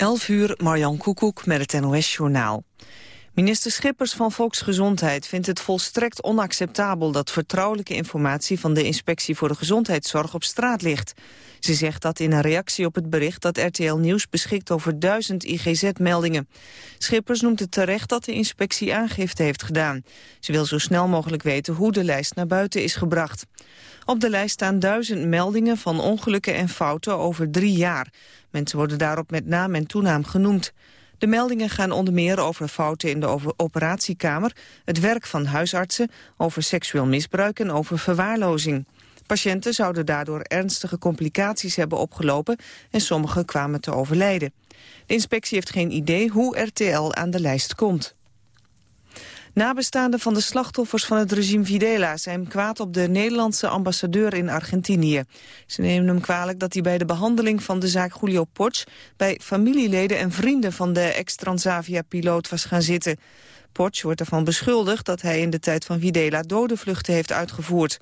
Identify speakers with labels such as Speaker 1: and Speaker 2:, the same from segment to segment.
Speaker 1: 11 uur, Marjan Koekoek met het NOS-journaal. Minister Schippers van Volksgezondheid vindt het volstrekt onacceptabel dat vertrouwelijke informatie van de Inspectie voor de Gezondheidszorg op straat ligt. Ze zegt dat in een reactie op het bericht dat RTL Nieuws beschikt over duizend IGZ-meldingen. Schippers noemt het terecht dat de inspectie aangifte heeft gedaan. Ze wil zo snel mogelijk weten hoe de lijst naar buiten is gebracht. Op de lijst staan duizend meldingen van ongelukken en fouten over drie jaar. Mensen worden daarop met naam en toenaam genoemd. De meldingen gaan onder meer over fouten in de operatiekamer... het werk van huisartsen, over seksueel misbruik en over verwaarlozing. Patiënten zouden daardoor ernstige complicaties hebben opgelopen... en sommigen kwamen te overlijden. De inspectie heeft geen idee hoe RTL aan de lijst komt. Nabestaanden van de slachtoffers van het regime Videla zijn kwaad op de Nederlandse ambassadeur in Argentinië. Ze nemen hem kwalijk dat hij bij de behandeling van de zaak Julio Potsch bij familieleden en vrienden van de ex-Transavia-piloot was gaan zitten. Potsch wordt ervan beschuldigd dat hij in de tijd van Videla dodenvluchten heeft uitgevoerd.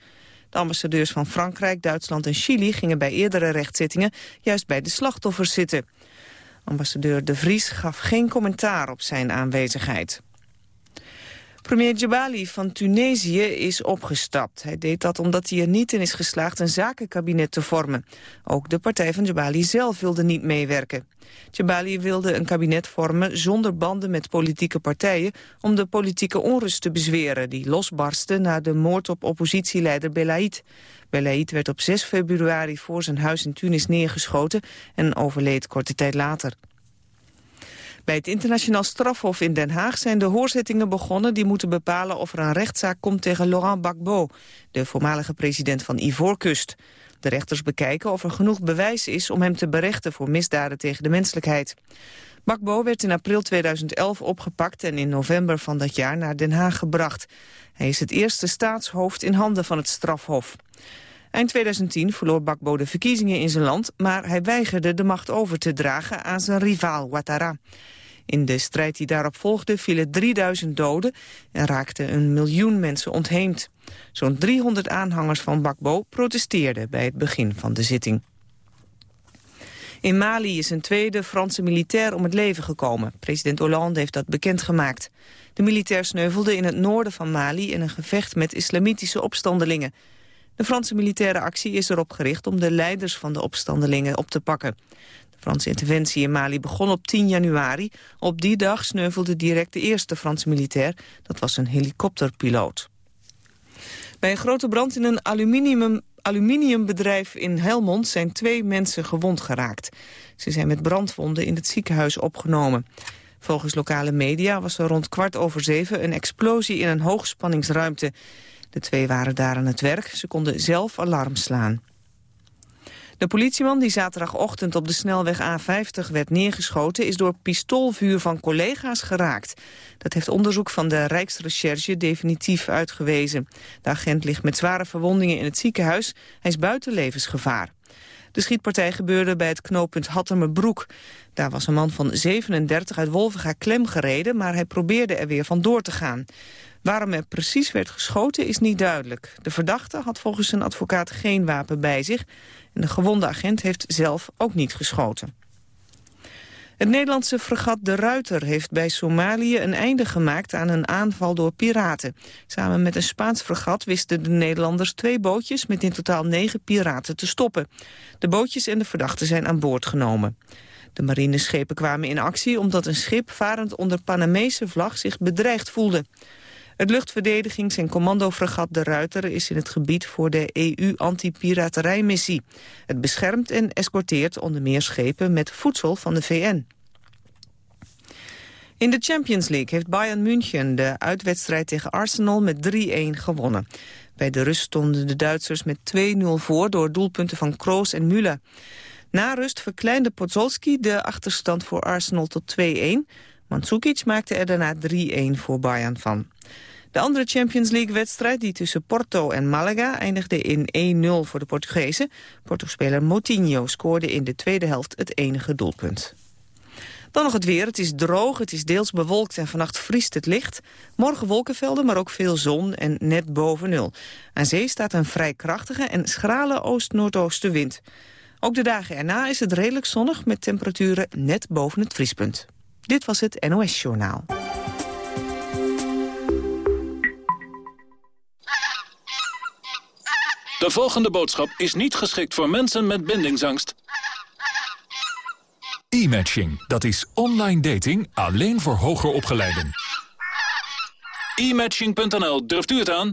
Speaker 1: De ambassadeurs van Frankrijk, Duitsland en Chili gingen bij eerdere rechtszittingen juist bij de slachtoffers zitten. Ambassadeur De Vries gaf geen commentaar op zijn aanwezigheid. Premier Jabali van Tunesië is opgestapt. Hij deed dat omdat hij er niet in is geslaagd een zakenkabinet te vormen. Ook de partij van Jabali zelf wilde niet meewerken. Jabali wilde een kabinet vormen zonder banden met politieke partijen... om de politieke onrust te bezweren die losbarstte na de moord op oppositieleider Belaid. Belaid werd op 6 februari voor zijn huis in Tunis neergeschoten en overleed korte tijd later. Bij het internationaal strafhof in Den Haag zijn de hoorzittingen begonnen... die moeten bepalen of er een rechtszaak komt tegen Laurent Gbagbo... de voormalige president van Ivoorkust. De rechters bekijken of er genoeg bewijs is om hem te berechten... voor misdaden tegen de menselijkheid. Gbagbo werd in april 2011 opgepakt en in november van dat jaar naar Den Haag gebracht. Hij is het eerste staatshoofd in handen van het strafhof. Eind 2010 verloor Bakbo de verkiezingen in zijn land... maar hij weigerde de macht over te dragen aan zijn rivaal Ouattara. In de strijd die daarop volgde vielen 3000 doden en raakten een miljoen mensen ontheemd. Zo'n 300 aanhangers van Bakbo protesteerden bij het begin van de zitting. In Mali is een tweede Franse militair om het leven gekomen. President Hollande heeft dat bekendgemaakt. De militair sneuvelde in het noorden van Mali in een gevecht met islamitische opstandelingen. De Franse militaire actie is erop gericht om de leiders van de opstandelingen op te pakken. Franse interventie in Mali begon op 10 januari. Op die dag sneuvelde direct de eerste Franse militair. Dat was een helikopterpiloot. Bij een grote brand in een aluminium, aluminiumbedrijf in Helmond... zijn twee mensen gewond geraakt. Ze zijn met brandwonden in het ziekenhuis opgenomen. Volgens lokale media was er rond kwart over zeven... een explosie in een hoogspanningsruimte. De twee waren daar aan het werk. Ze konden zelf alarm slaan. De politieman die zaterdagochtend op de snelweg A50 werd neergeschoten... is door pistoolvuur van collega's geraakt. Dat heeft onderzoek van de Rijksrecherche definitief uitgewezen. De agent ligt met zware verwondingen in het ziekenhuis. Hij is buiten levensgevaar. De schietpartij gebeurde bij het knooppunt Hattemerbroek. Daar was een man van 37 uit Wolvenga klem gereden... maar hij probeerde er weer vandoor te gaan. Waarom er precies werd geschoten is niet duidelijk. De verdachte had volgens zijn advocaat geen wapen bij zich... en de gewonde agent heeft zelf ook niet geschoten. Het Nederlandse fregat De Ruiter heeft bij Somalië een einde gemaakt aan een aanval door piraten. Samen met een Spaans fregat wisten de Nederlanders twee bootjes met in totaal negen piraten te stoppen. De bootjes en de verdachten zijn aan boord genomen. De marineschepen kwamen in actie omdat een schip varend onder Panamese vlag zich bedreigd voelde. Het luchtverdedigings- en commandofregat De Ruiter is in het gebied voor de EU-antipiraterijmissie. Het beschermt en escorteert onder meer schepen met voedsel van de VN. In de Champions League heeft Bayern München de uitwedstrijd tegen Arsenal met 3-1 gewonnen. Bij de rust stonden de Duitsers met 2-0 voor door doelpunten van Kroos en Müller. Na rust verkleinde Podzolski de achterstand voor Arsenal tot 2-1. Mandzukic maakte er daarna 3-1 voor Bayern van. De andere Champions League-wedstrijd, die tussen Porto en Malaga, eindigde in 1-0 voor de Portugezen. Porto-speler Moutinho scoorde in de tweede helft het enige doelpunt. Dan nog het weer. Het is droog, het is deels bewolkt en vannacht vriest het licht. Morgen wolkenvelden, maar ook veel zon en net boven nul. Aan zee staat een vrij krachtige en schrale oost-noordoostenwind. Ook de dagen erna is het redelijk zonnig met temperaturen net boven het vriespunt. Dit was het NOS Journaal.
Speaker 2: De volgende boodschap is niet geschikt voor mensen met bindingsangst.
Speaker 3: E-matching, dat is online dating alleen voor hoger opgeleiden.
Speaker 2: E-matching.nl, durft u het aan?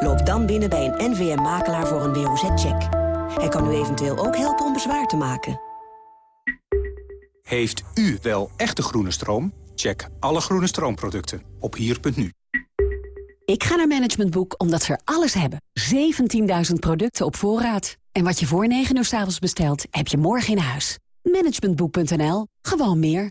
Speaker 4: Loop dan binnen bij een NVM-makelaar voor een WOZ-check. Hij kan u eventueel ook helpen om bezwaar te maken.
Speaker 5: Heeft u wel echte groene stroom? Check alle groene stroomproducten op hier.nu.
Speaker 6: Ik ga naar Management Boek omdat ze er alles hebben. 17.000 producten op voorraad. En wat je voor 9 uur s avonds bestelt, heb je morgen in huis. Managementboek.nl. Gewoon meer.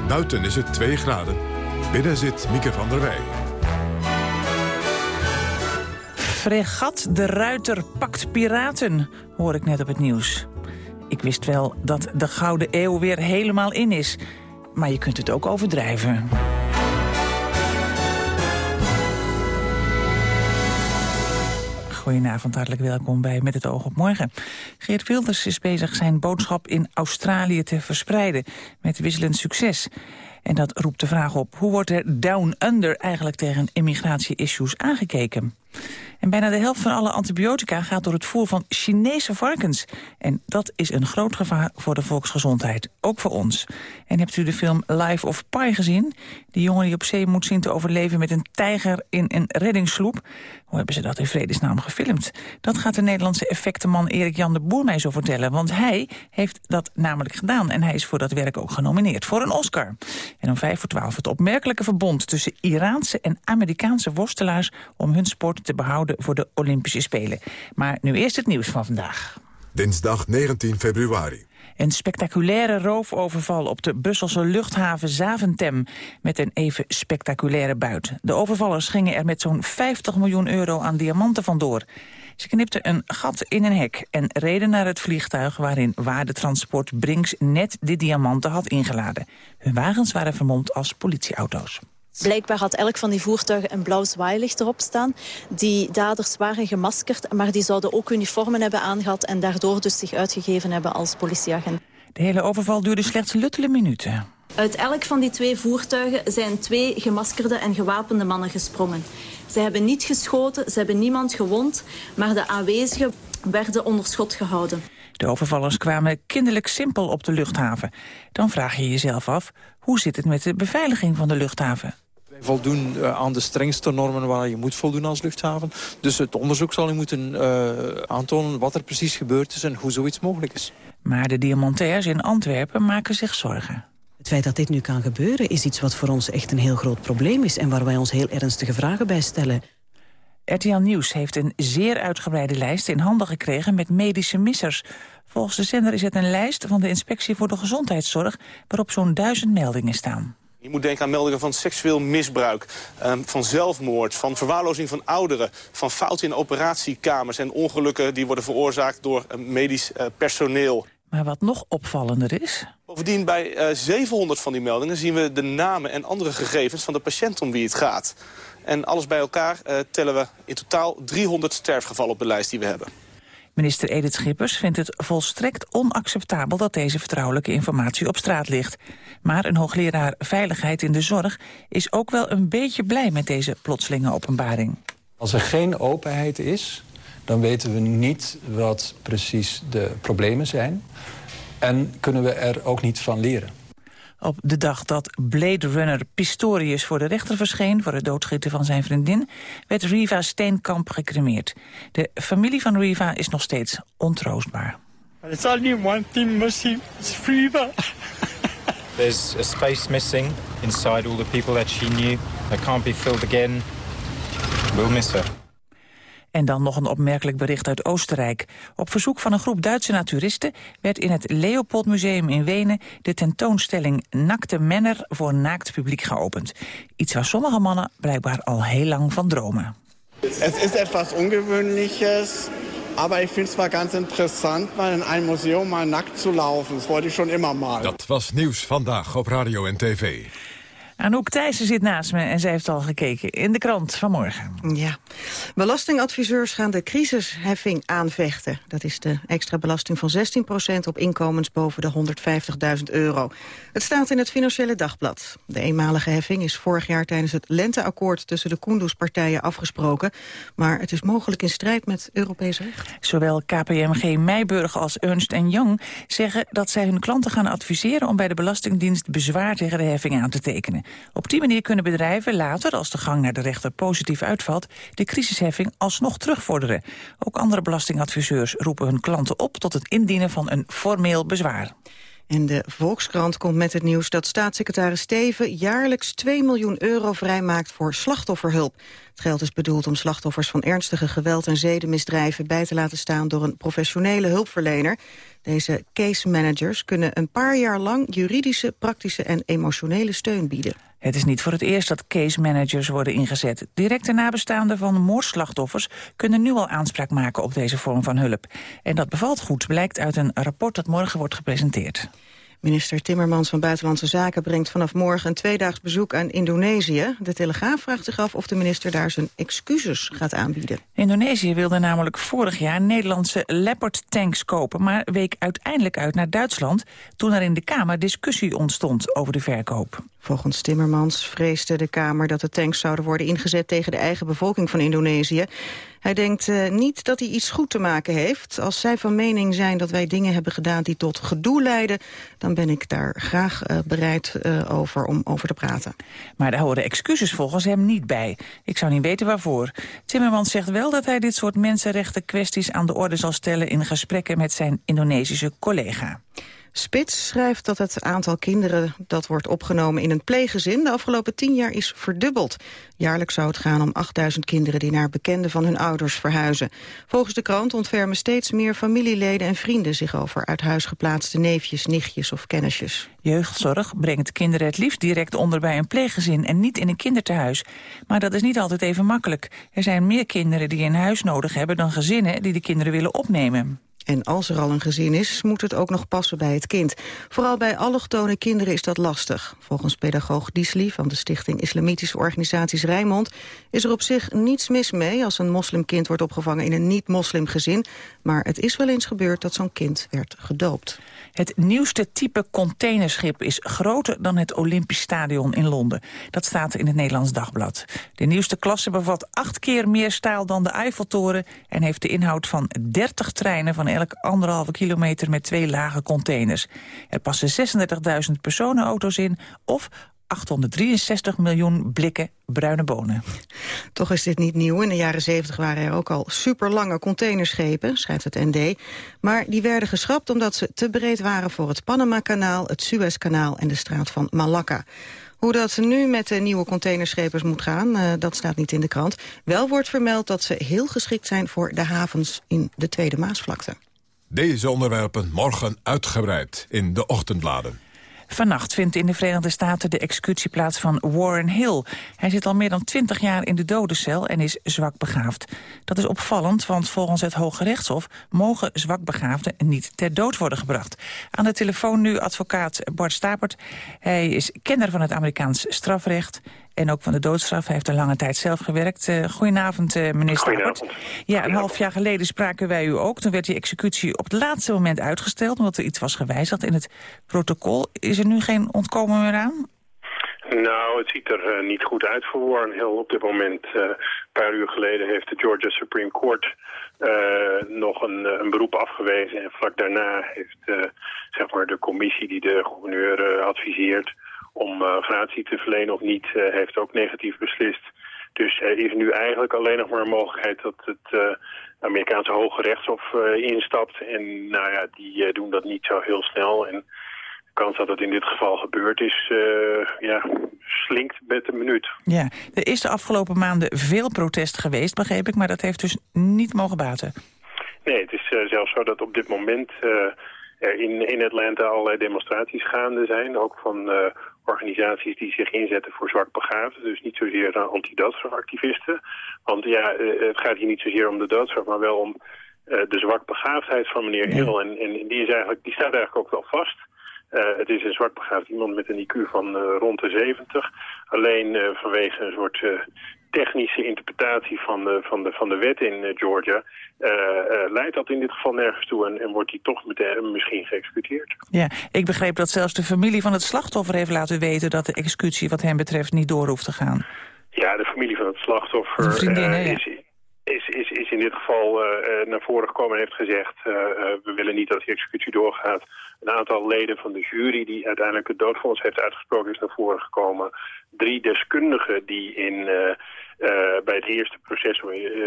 Speaker 7: Buiten is het 2 graden, binnen zit Mieke van der Wij.
Speaker 8: Fregat de Ruiter pakt piraten, hoor ik net op het nieuws. Ik wist wel dat de Gouden Eeuw weer helemaal in is. Maar je kunt het ook overdrijven. Goedenavond, hartelijk welkom bij Met het oog op morgen. Geert Wilders is bezig zijn boodschap in Australië te verspreiden... met wisselend succes. En dat roept de vraag op, hoe wordt er down under eigenlijk tegen immigratie-issues aangekeken? En bijna de helft van alle antibiotica gaat door het voer van Chinese varkens. En dat is een groot gevaar voor de volksgezondheid, ook voor ons. En hebt u de film Life of Pi gezien? Die jongen die op zee moet zien te overleven met een tijger in een reddingssloep. Hoe hebben ze dat in vredesnaam gefilmd? Dat gaat de Nederlandse effectenman Erik-Jan de Boer mij zo vertellen. Want hij heeft dat namelijk gedaan. En hij is voor dat werk ook genomineerd voor een Oscar. En om vijf voor twaalf het opmerkelijke verbond tussen Iraanse en Amerikaanse worstelaars... om hun sport te behouden voor de Olympische Spelen. Maar nu eerst het nieuws van vandaag.
Speaker 7: Dinsdag 19 februari.
Speaker 8: Een spectaculaire roofoverval op de Brusselse luchthaven Zaventem... met een even spectaculaire buit. De overvallers gingen er met zo'n 50 miljoen euro aan diamanten vandoor. Ze knipten een gat in een hek en reden naar het vliegtuig... waarin waardetransport Brinks net de diamanten had ingeladen. Hun wagens waren vermomd als politieauto's.
Speaker 9: Blijkbaar had elk van die voertuigen een blauw zwaailicht erop staan. Die daders waren gemaskerd, maar die zouden ook uniformen hebben aangehad... en daardoor dus zich uitgegeven hebben als politieagent.
Speaker 8: De hele overval duurde slechts luttele minuten.
Speaker 9: Uit elk van die twee voertuigen zijn twee gemaskerde en gewapende mannen gesprongen. Ze hebben niet geschoten, ze hebben niemand gewond... maar de aanwezigen werden onder schot gehouden.
Speaker 8: De overvallers kwamen kinderlijk simpel op de luchthaven. Dan vraag je jezelf af, hoe zit het met de beveiliging van de luchthaven?
Speaker 10: Voldoen uh, aan de strengste normen waar je moet voldoen als luchthaven. Dus het onderzoek zal u moeten uh, aantonen wat er precies gebeurd is en hoe zoiets mogelijk is.
Speaker 8: Maar de diamantairs in Antwerpen maken zich zorgen.
Speaker 11: Het feit dat dit nu kan gebeuren is iets wat voor ons echt een heel groot probleem is... en waar wij ons heel ernstige vragen bij stellen.
Speaker 8: RTL Nieuws heeft een zeer uitgebreide lijst in handen gekregen met medische missers. Volgens de zender is het een lijst van de Inspectie voor de Gezondheidszorg... waarop zo'n duizend meldingen staan.
Speaker 12: Je moet denken aan meldingen van seksueel misbruik, um, van zelfmoord... van verwaarlozing van ouderen, van fouten in operatiekamers... en ongelukken die worden veroorzaakt door uh, medisch uh, personeel.
Speaker 8: Maar wat nog opvallender is...
Speaker 12: Bovendien, bij uh, 700 van die meldingen zien we de namen en andere gegevens... van de patiënt om wie het gaat. En alles bij elkaar tellen we in totaal 300 sterfgevallen op de lijst die we hebben.
Speaker 8: Minister Edith Schippers vindt het volstrekt onacceptabel dat deze vertrouwelijke informatie op straat ligt. Maar een hoogleraar veiligheid in de zorg is ook wel een beetje blij met deze plotselinge openbaring.
Speaker 13: Als er geen openheid is, dan weten we niet wat precies de problemen zijn. En kunnen we er ook niet van leren.
Speaker 8: Op de dag dat Blade Runner Pistorius voor de rechter verscheen... voor het doodschieten van zijn vriendin, werd Riva Steenkamp gecremeerd. De familie van Riva is nog steeds ontroostbaar.
Speaker 14: It's only one thing missing, it's Riva.
Speaker 15: There's a space missing inside all the people that she knew. That can't be filled again. We'll miss her.
Speaker 8: En dan nog een opmerkelijk bericht uit Oostenrijk. Op verzoek van een groep Duitse naturisten werd in het Leopoldmuseum in Wenen de tentoonstelling Nakte Männer voor naakt publiek geopend. Iets waar sommige mannen blijkbaar al heel lang van dromen.
Speaker 16: Het is etwas ungewöhnliches. Aber ich finde es mal ganz interessant, mal in einem Museum mal nackt laufen. Das wollte ich schon immer mal.
Speaker 7: Dat was nieuws vandaag op radio en tv.
Speaker 8: Anouk Thijssen zit naast me en zij heeft al gekeken in de krant vanmorgen.
Speaker 17: Ja, belastingadviseurs gaan de crisisheffing aanvechten. Dat is de extra belasting van 16% op inkomens boven de 150.000 euro. Het staat in het Financiële Dagblad. De eenmalige heffing is vorig jaar tijdens het lenteakkoord tussen de Kunduz-partijen afgesproken. Maar het is mogelijk in strijd met Europees recht.
Speaker 8: Zowel KPMG Meijburg als Ernst Young zeggen dat zij hun klanten gaan adviseren om bij de Belastingdienst bezwaar tegen de heffing aan te tekenen. Op die manier kunnen bedrijven later, als de gang naar de rechter positief uitvalt, de crisisheffing alsnog terugvorderen. Ook andere belastingadviseurs roepen hun klanten op tot het indienen van een formeel bezwaar.
Speaker 17: En de Volkskrant komt met het nieuws dat staatssecretaris Steven jaarlijks 2 miljoen euro vrijmaakt voor slachtofferhulp. Het geld is bedoeld om slachtoffers van ernstige geweld en zedenmisdrijven bij te laten staan door een professionele hulpverlener. Deze case managers kunnen een paar jaar lang juridische, praktische en emotionele steun bieden.
Speaker 8: Het is niet voor het eerst dat case managers worden ingezet. Directe nabestaanden van moordslachtoffers kunnen nu al aanspraak maken op deze vorm van hulp. En dat bevalt goed, blijkt uit een rapport dat morgen wordt gepresenteerd.
Speaker 17: Minister Timmermans van Buitenlandse Zaken brengt vanaf morgen een tweedaags bezoek aan Indonesië. De Telegraaf vraagt zich af of de minister daar zijn excuses gaat aanbieden.
Speaker 8: Indonesië wilde namelijk vorig jaar Nederlandse Leopard tanks kopen, maar week uiteindelijk uit naar Duitsland toen er in de Kamer discussie ontstond over de verkoop.
Speaker 17: Volgens Timmermans vreesde de Kamer dat de tanks zouden worden ingezet tegen de eigen bevolking van Indonesië. Hij denkt uh, niet dat hij iets goed te maken heeft. Als zij van mening zijn dat wij dingen hebben gedaan die tot gedoe leiden... dan ben ik daar graag uh, bereid uh, over om over te praten.
Speaker 8: Maar daar horen excuses volgens hem niet bij. Ik zou niet weten waarvoor. Timmermans zegt wel dat hij dit soort mensenrechten kwesties aan de orde zal stellen... in gesprekken met zijn Indonesische collega.
Speaker 17: Spits schrijft dat het aantal kinderen dat wordt opgenomen in een pleeggezin de afgelopen tien jaar is verdubbeld. Jaarlijks zou het gaan om 8000 kinderen die naar bekenden van hun ouders verhuizen. Volgens de krant ontfermen steeds meer familieleden en vrienden zich over uit huis geplaatste neefjes, nichtjes of kennisjes.
Speaker 8: Jeugdzorg brengt kinderen het liefst direct onder bij een pleeggezin en niet in een kinderthuis. Maar dat is niet altijd even makkelijk. Er zijn meer kinderen die een huis nodig hebben dan gezinnen die de kinderen willen opnemen.
Speaker 17: En als er al een gezin is, moet het ook nog passen bij het kind. Vooral bij allochtone kinderen is dat lastig. Volgens pedagoog Diesli van de Stichting Islamitische Organisaties Rijnmond... is er op zich niets mis mee als een moslimkind wordt opgevangen in een niet-moslimgezin. Maar het is wel eens gebeurd dat zo'n kind werd gedoopt.
Speaker 8: Het nieuwste type containerschip is groter dan het Olympisch Stadion in Londen. Dat staat in het Nederlands Dagblad. De nieuwste klasse bevat acht keer meer staal dan de Eiffeltoren... en heeft de inhoud van 30 treinen van elk anderhalve kilometer met twee lage containers. Er passen 36.000 personenauto's in of 863 miljoen blikken bruine bonen.
Speaker 17: Toch is dit niet nieuw. In de jaren 70 waren er ook al superlange containerschepen, schrijft het ND. Maar die werden geschrapt omdat ze te breed waren voor het Panama-kanaal, het Suezkanaal en de straat van Malacca. Hoe dat nu met de nieuwe containerschepen moet gaan, uh, dat staat niet in de krant. Wel wordt vermeld dat ze heel geschikt zijn voor de havens in de Tweede Maasvlakte.
Speaker 7: Deze onderwerpen morgen uitgebreid in de ochtendbladen.
Speaker 8: Vannacht vindt in de Verenigde Staten de executie plaats van Warren Hill. Hij zit al meer dan twintig jaar in de dodencel en is zwak begaafd. Dat is opvallend, want volgens het Hoge Rechtshof... mogen zwakbegaafden niet ter dood worden gebracht. Aan de telefoon nu advocaat Bart Stapert. Hij is kenner van het Amerikaans strafrecht. En ook van de doodstraf. Hij heeft er lange tijd zelf gewerkt. Uh, goedenavond, uh, meneer Stapert. Ja, een half jaar geleden spraken wij u ook. Toen werd die executie op het laatste moment uitgesteld... omdat er iets was gewijzigd in het protocol. Is er nu geen ontkomen meer aan?
Speaker 18: Nou, het ziet er uh, niet goed uit voor Warren Hill op dit moment. Uh, een paar uur geleden heeft de Georgia Supreme Court uh, nog een, een, beroep afgewezen. En vlak daarna heeft zeg maar de commissie die de gouverneur adviseert om gratie te verlenen of niet, heeft ook negatief beslist. Dus er is nu eigenlijk alleen nog maar een mogelijkheid dat het Amerikaanse Hoge Rechtshof instapt. En nou ja, die doen dat niet zo heel snel. En de kans dat het in dit geval gebeurd is, uh, ja, slinkt met een minuut.
Speaker 8: Ja, er is de afgelopen maanden veel protest geweest, begreep ik, maar dat heeft dus niet mogen baten.
Speaker 18: Nee, het is uh, zelfs zo dat op dit moment uh, er in, in Atlanta allerlei demonstraties gaande zijn, ook van organisaties die zich inzetten voor zwakbegaafden, dus niet zozeer anti-doodstrafactivisten. Want ja, het gaat hier niet zozeer om de doodstraf, maar wel om de zwakbegaafdheid van meneer Hill. En, en die, is eigenlijk, die staat eigenlijk ook wel vast. Uh, het is een zwartbegaafd iemand met een IQ van uh, rond de 70. Alleen uh, vanwege een soort technische interpretatie van de, van de, van de wet in Georgia... leidt dat in dit geval nergens toe en, en wordt hij toch meteen, misschien geëxecuteerd.
Speaker 8: Ja, ik begreep dat zelfs de familie van het slachtoffer heeft laten weten... dat de executie wat hem betreft niet door hoeft te gaan.
Speaker 18: Ja, de familie van het slachtoffer is, is, is, in dit geval naar voren gekomen en heeft gezegd... we willen niet dat die executie doorgaat een aantal leden van de jury die uiteindelijk het doodvonnis heeft uitgesproken is naar voren gekomen. Drie deskundigen die in, bij het eerste proces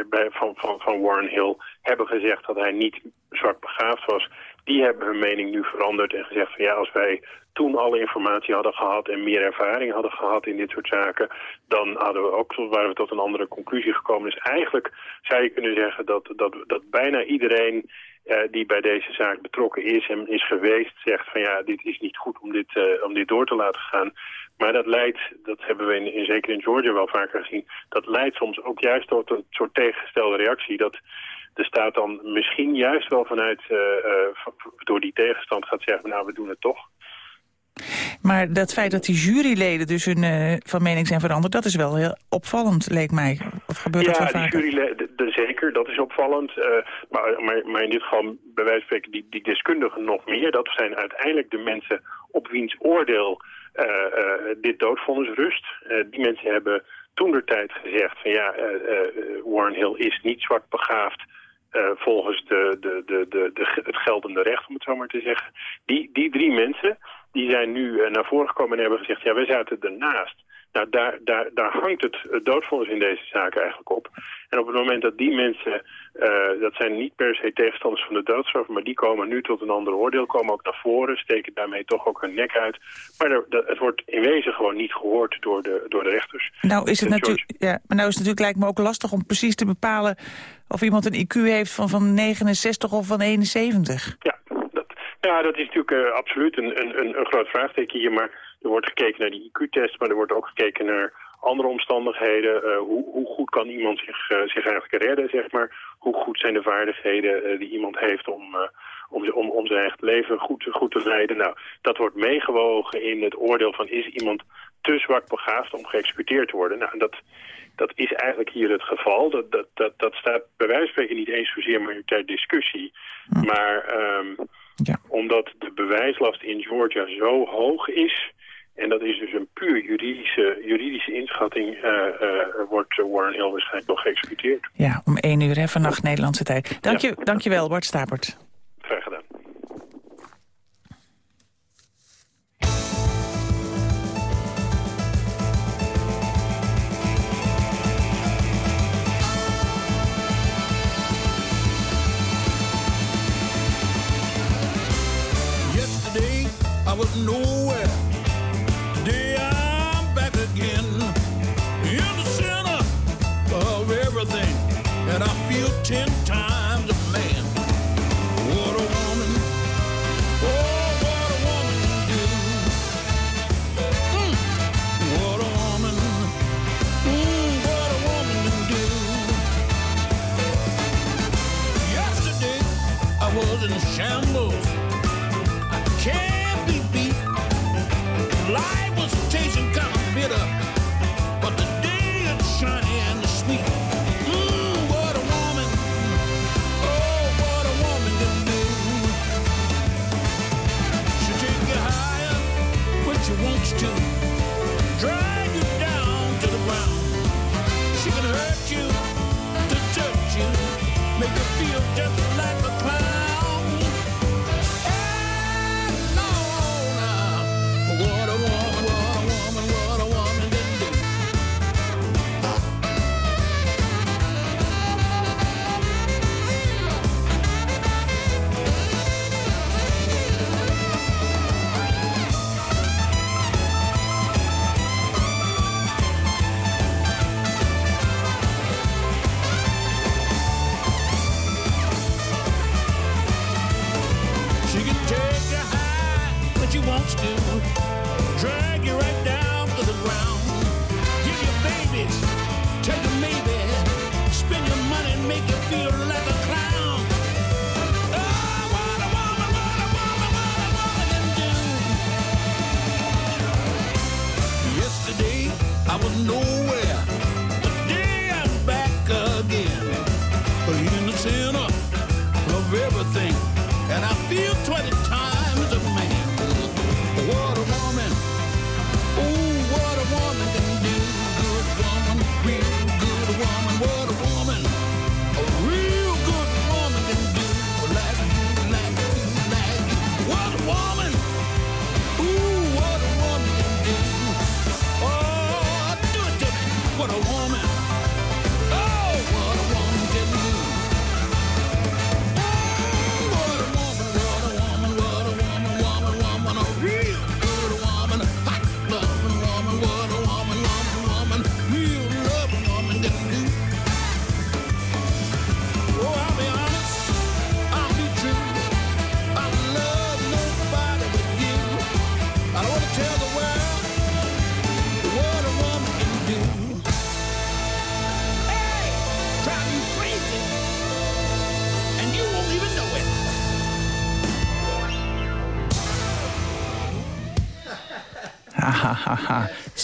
Speaker 18: bij, van, van, van Warren Hill hebben gezegd dat hij niet zwak begaafd was. Die hebben hun mening nu veranderd en gezegd van ja, als wij toen alle informatie hadden gehad en meer ervaring hadden gehad in dit soort zaken, dan hadden we ook, waren we tot een andere conclusie gekomen. Dus eigenlijk zou je kunnen zeggen dat, dat, dat bijna iedereen uh, die bij deze zaak betrokken is en is geweest, zegt van ja, dit is niet goed om dit, uh, om dit door te laten gaan. Maar dat leidt, dat hebben we in, in, zeker in Georgia wel vaker gezien, dat leidt soms ook juist tot een soort tegengestelde reactie. Dat de staat dan misschien juist wel vanuit, uh, door die tegenstand gaat zeggen, nou we doen het toch.
Speaker 8: Maar dat feit dat die juryleden dus hun, uh, van mening zijn veranderd... dat is wel heel opvallend, leek mij. Of gebeurt
Speaker 18: ja,
Speaker 8: dat wel
Speaker 18: vaker? juryleden, zeker, dat is opvallend. Uh, maar, maar, maar, in dit geval, bij wijze van spreken, die, die deskundigen nog meer. Dat zijn uiteindelijk de mensen op wiens oordeel uh, dit doodvonnis rust. die mensen hebben toen de tijd gezegd van ja, Warren Hill is niet zwart begaafd... Uh, volgens de, de, de, de, de, het geldende recht, om het zo maar te zeggen. Die, die drie mensen die zijn nu uh, naar voren gekomen en hebben gezegd... ja, wij zaten ernaast. Nou, daar, daar, daar hangt het, doodvonnis in deze zaak eigenlijk op. En op het moment dat die mensen, uh, dat zijn niet per se tegenstanders van de doodstraf... maar die komen nu tot een ander oordeel, komen ook naar voren... steken daarmee toch ook hun nek uit. Maar er, de, het wordt in wezen gewoon niet gehoord door de, door de rechters.
Speaker 8: Nou is het natuurlijk, ja, maar nou is het natuurlijk lijkt me ook lastig om precies te bepalen... of iemand een IQ heeft van, van 69 of van 71.
Speaker 18: Ja, ja, dat is natuurlijk uh, absoluut een, een, een groot vraagteken hier. Maar er wordt gekeken naar die IQ-test, maar er wordt ook gekeken naar andere omstandigheden. Uh, hoe, hoe, goed kan iemand zich, uh, zich eigenlijk redden, zeg maar. Hoe goed zijn de vaardigheden die iemand heeft om, om, om, om zijn eigen leven goed, goed te leiden. Nou, dat wordt meegewogen in het oordeel van is iemand te zwak begaafd om geëxecuteerd te worden. Nou, dat, dat is eigenlijk hier het geval. Dat, dat, dat, dat staat bij wijze van spreken niet eens zozeer maar ter discussie. Maar... Um, ja. Omdat de bewijslast in Georgia zo hoog is... en dat is dus een puur juridische, juridische inschatting... Uh, uh, wordt Warren Hill waarschijnlijk nog geëxecuteerd.
Speaker 8: Ja, om één uur hè, vannacht Nederlandse tijd. Dank, je, dank je wel, Bart Stapert.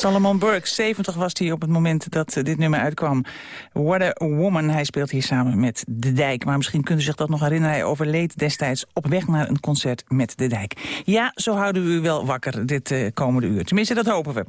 Speaker 8: Salomon Burke, 70 was hij op het moment dat eh, dit nummer uitkwam. What a Woman. Hij speelt hier samen met De Dijk. Maar misschien kunt u zich dat nog herinneren. Hij overleed destijds op weg naar een concert met De Dijk. Ja, zo houden we u wel wakker dit eh, komende uur. Tenminste, dat hopen we.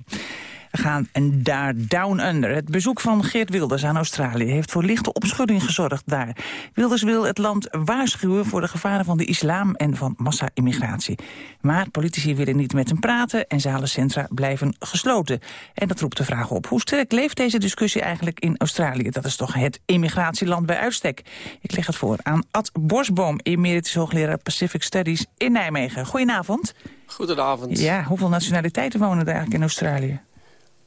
Speaker 8: We gaan en daar down under. Het bezoek van Geert Wilders aan Australië heeft voor lichte opschudding gezorgd daar. Wilders wil het land waarschuwen voor de gevaren van de islam en van massa-immigratie. Maar politici willen niet met hem praten en zalencentra blijven gesloten. En dat roept de vraag op, hoe sterk leeft deze discussie eigenlijk in Australië? Dat is toch het immigratieland bij uitstek. Ik leg het voor aan Ad Bosboom, emeritus hoogleraar Pacific Studies in Nijmegen. Goedenavond.
Speaker 19: Goedenavond.
Speaker 8: Ja, hoeveel nationaliteiten wonen er eigenlijk in Australië?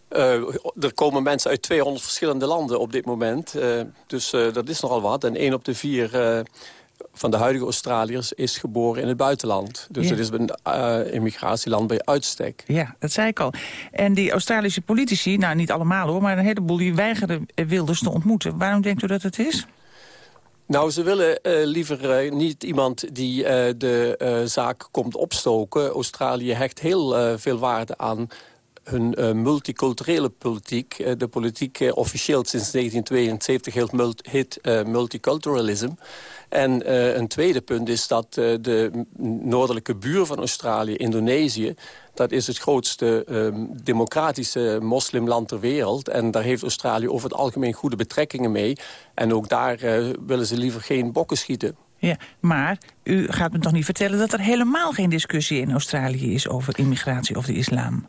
Speaker 19: Eh, er komen mensen uit 200 verschillende landen op dit moment. Eh, dus eh, dat is nogal wat. En één op de vier van de huidige Australiërs is geboren in het buitenland. Dus
Speaker 8: Ja.
Speaker 19: het is een immigratieland bij uitstek.
Speaker 8: Ja, dat zei ik al. En die Australische politici, nou niet allemaal hoor... maar een heleboel die weigeren Wilders te ontmoeten. Waarom denkt u dat het is?
Speaker 19: Nou, ze willen liever niet iemand die de zaak komt opstoken. Australië hecht heel veel waarde aan hun eh, multiculturele politiek. Eh, de politiek eh, officieel sinds 1972 heet, mult- heet multiculturalism. En een tweede punt is dat de noordelijke buur van Australië, Indonesië... dat is het grootste ehm, democratische moslimland ter wereld. En daar heeft Australië over het algemeen goede betrekkingen mee. En ook daar willen ze liever geen bokken schieten.
Speaker 8: Ja, maar u gaat me toch niet vertellen dat er helemaal geen discussie in Australië is over immigratie of de islam?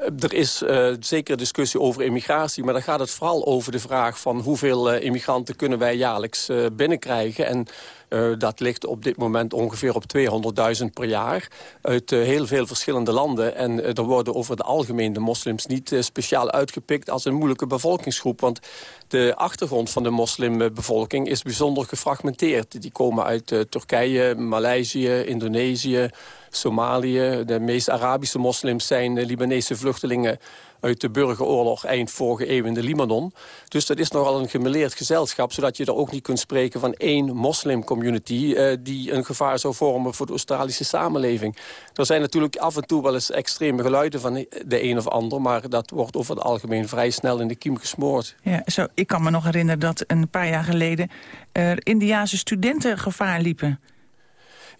Speaker 19: Eh, Er is eh, zeker discussie over immigratie, maar dan gaat het vooral over de vraag van hoeveel eh, immigranten kunnen wij jaarlijks binnenkrijgen. En dat ligt op dit moment ongeveer op 200.000 per jaar uit heel veel verschillende landen. En er worden over het algemeen de moslims niet speciaal uitgepikt als een moeilijke bevolkingsgroep. Want de achtergrond van de moslimbevolking is bijzonder gefragmenteerd. Die komen uit Turkije, Maleisië, Indonesië, Somalië. De meeste Arabische moslims zijn Libanese vluchtelingen uit de burgeroorlog eind vorige eeuw in de Libanon. Dus dat is nogal een gemeleerd gezelschap... zodat je er ook niet kunt spreken van één moslimcommunity... eh, die een gevaar zou vormen voor de Australische samenleving. Er zijn natuurlijk af en toe wel eens extreme geluiden van de een of ander... maar dat wordt over het algemeen vrij snel in de kiem gesmoord.
Speaker 8: Ja, zo, ik kan me nog herinneren dat een paar jaar geleden... er Indiase studenten gevaar liepen.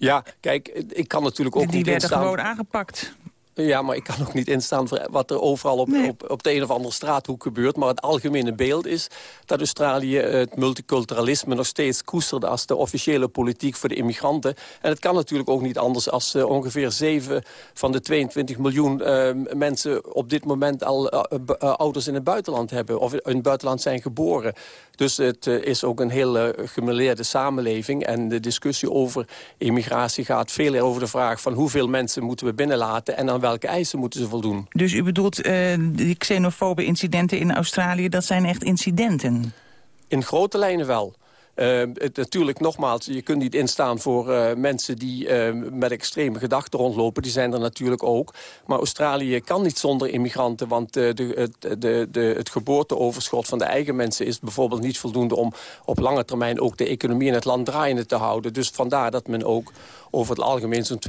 Speaker 19: Ja, kijk, ik kan natuurlijk ook
Speaker 8: Die
Speaker 19: niet
Speaker 8: werden
Speaker 19: instaan...
Speaker 8: gewoon aangepakt.
Speaker 19: Ja, maar ik kan ook niet instaan voor wat er overal op, op, op de een of andere straathoek gebeurt. Maar het algemene beeld is dat Australië het multiculturalisme nog steeds koestert als de officiële politiek voor de immigranten. En het kan natuurlijk ook niet anders als uh, ongeveer 7 van de 22 miljoen uh, mensen op dit moment al uh, ouders in het buitenland hebben. Of in het buitenland zijn geboren. Dus het is ook een heel gemeleerde samenleving. En de discussie over immigratie gaat veel over de vraag van hoeveel mensen moeten we binnenlaten en aan welke eisen moeten ze voldoen.
Speaker 8: Dus u bedoelt uh, die xenofobe incidenten in Australië, dat zijn echt incidenten?
Speaker 19: In grote lijnen wel. Uh, het, natuurlijk, nogmaals, je kunt niet instaan voor uh, mensen die uh, met extreme gedachten rondlopen. Die zijn er natuurlijk ook. Maar Australië kan niet zonder immigranten. Want de, het, de, de, het geboorteoverschot van de eigen mensen is bijvoorbeeld niet voldoende... om op lange termijn ook de economie in het land draaiende te houden. Dus vandaar dat men ook over het algemeen zo'n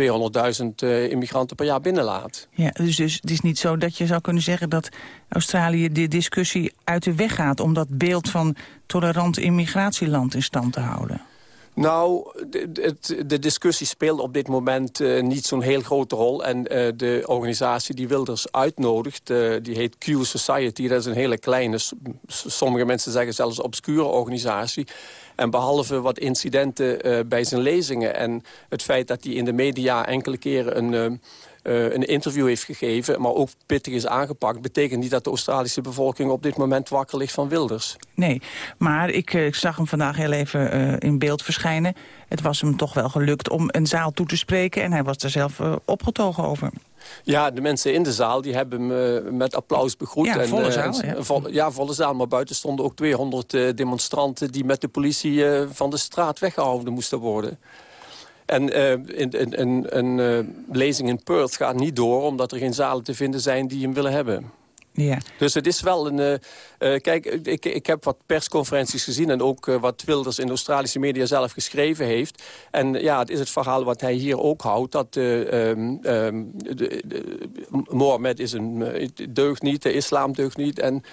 Speaker 19: 200.000 uh, immigranten per jaar binnenlaat.
Speaker 8: Ja, dus, dus het is niet zo dat je zou kunnen zeggen dat Australië de discussie uit de weg gaat... om dat beeld van tolerant immigratieland in stand te houden?
Speaker 19: Nou, de, de, discussie speelt op dit moment uh, niet zo'n heel grote rol. En uh, de organisatie die Wilders uitnodigt, uh, die heet Q Society. Dat is een hele kleine, sommige mensen zeggen zelfs obscure organisatie. En behalve wat incidenten bij zijn lezingen... en het feit dat hij in de media enkele keren een uh, een interview heeft gegeven... maar ook pittig is aangepakt... betekent niet dat de Australische bevolking op dit moment wakker ligt van Wilders.
Speaker 8: Nee, maar ik, eh, ik zag hem vandaag heel even in beeld verschijnen. Het was hem toch wel gelukt om een zaal toe te spreken... en hij was er zelf opgetogen over.
Speaker 19: Ja, de mensen in de zaal die hebben me met applaus begroet.
Speaker 8: Ja, volle en, zaal.
Speaker 19: Ja. Vol, ja. volle zaal. Maar buiten stonden ook 200 demonstranten... die met de politie van de straat weggehouden moesten worden. En een, uh, lezing in Perth gaat niet door... omdat er geen zalen te vinden zijn die hem willen hebben.
Speaker 8: Ja.
Speaker 19: Dus het is wel een... Uh, kijk, ik, ik heb wat persconferenties gezien... en ook wat Wilders in de Australische media zelf geschreven heeft. En ja, het is het verhaal wat hij hier ook houdt... dat um, de, de, Mohammed is een, deugt niet, de islam deugt niet... en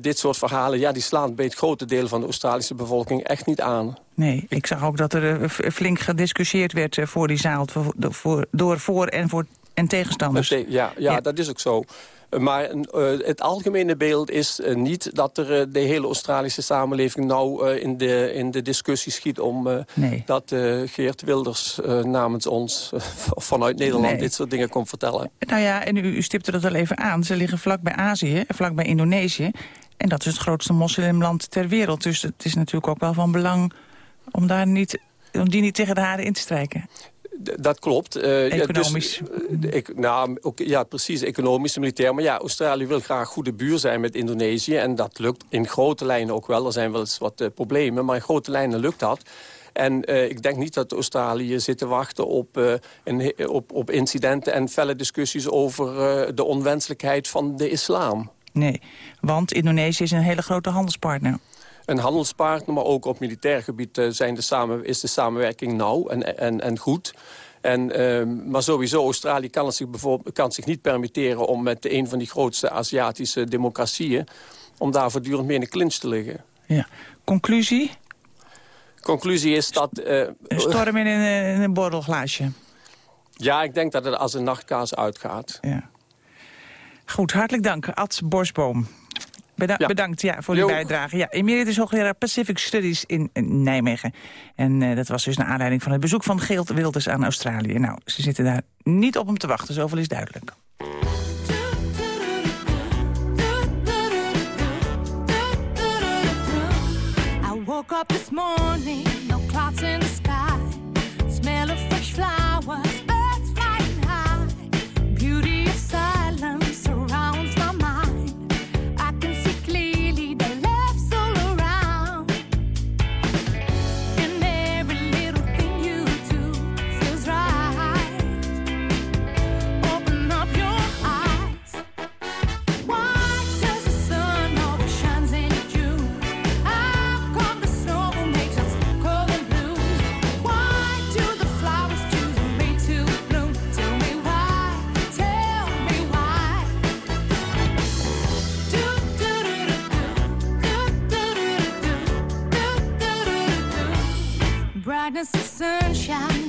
Speaker 19: dit soort verhalen, ja, die slaan bij het grote deel van de Australische bevolking echt niet aan.
Speaker 8: Nee, ik zag ook dat er flink gediscussieerd werd voor die zaal... Voor, voor, door voor- en, voor en tegenstanders.
Speaker 19: Ja, ja, ja, dat is ook zo. Maar uh, het algemene beeld is uh, niet dat er uh, de hele Australische samenleving nou in, de, in de discussie schiet om
Speaker 8: nee.
Speaker 19: dat Geert Wilders namens ons vanuit Nederland
Speaker 8: Nee.
Speaker 19: dit soort dingen komt vertellen.
Speaker 8: Nou ja, en u, u stipte dat al even aan. Ze liggen vlak bij Azië, vlak bij Indonesië. En dat is het grootste moslimland ter wereld. Dus het is natuurlijk ook wel van belang om, daar niet, om die niet tegen de haren in te strijken.
Speaker 19: Dat klopt. Uh,
Speaker 8: Economisch.
Speaker 19: Ja, dus, uh, ik, nou, ook, ja, precies, economisch en militair. Maar ja, Australië wil graag goede buur zijn met Indonesië. En dat lukt in grote lijnen ook wel. Er zijn wel eens wat uh, problemen, maar in grote lijnen lukt dat. En uh, ik denk niet dat Australië zit te wachten op, uh, een, op, op incidenten... en felle discussies over de onwenselijkheid van de islam.
Speaker 8: Nee, want Indonesië is een hele grote handelspartner.
Speaker 19: Een handelspartner, maar ook op militair gebied zijn de samen, is de samenwerking nauw en, en, en goed. En, uh, maar sowieso, Australië kan zich, kan zich niet permitteren... om met een van die grootste Aziatische democratieën... om daar voortdurend mee in de clinch te liggen.
Speaker 8: Ja. Conclusie?
Speaker 19: Conclusie is dat... Uh,
Speaker 8: een storm in een, in een borrelglaasje.
Speaker 19: Ja, ik denk dat het als een nachtkaas uitgaat.
Speaker 8: Ja. Goed, hartelijk dank, Ad Borsboom. Beda ja. Bedankt ja, voor uw bijdrage. Ja, emeritus hoogleraar Pacific Studies in, Nijmegen. En uh, dat was dus naar aanleiding van het bezoek van Geelt Wilders aan Australië. Nou, ze zitten daar niet op hem te wachten, zoveel is duidelijk.
Speaker 20: I woke up this morning, no clouds in the Brightness of sunshine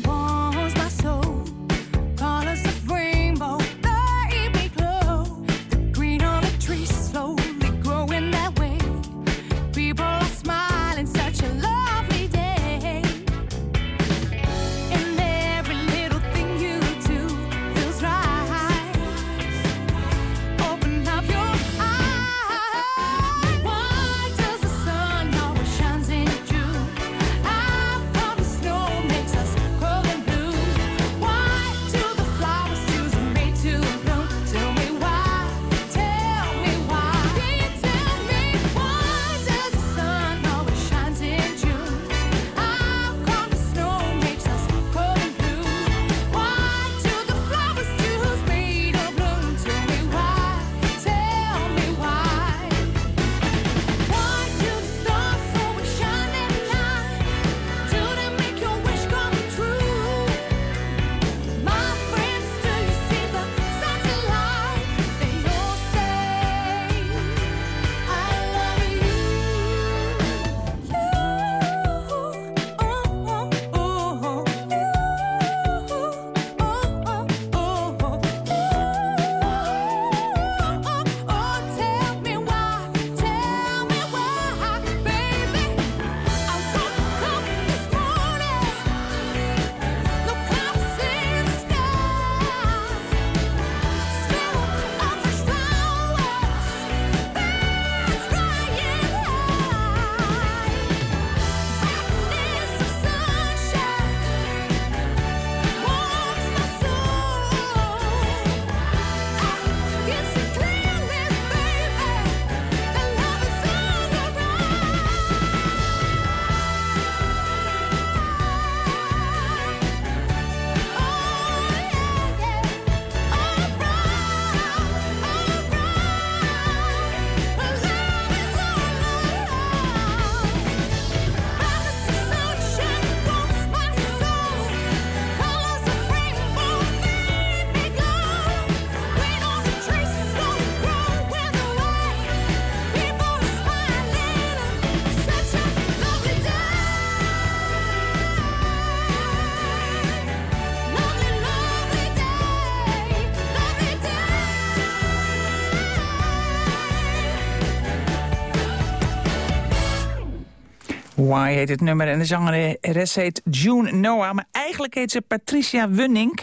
Speaker 8: Why heet het nummer en de zangeres heet June Noah. Maar eigenlijk heet ze Patricia Wunning.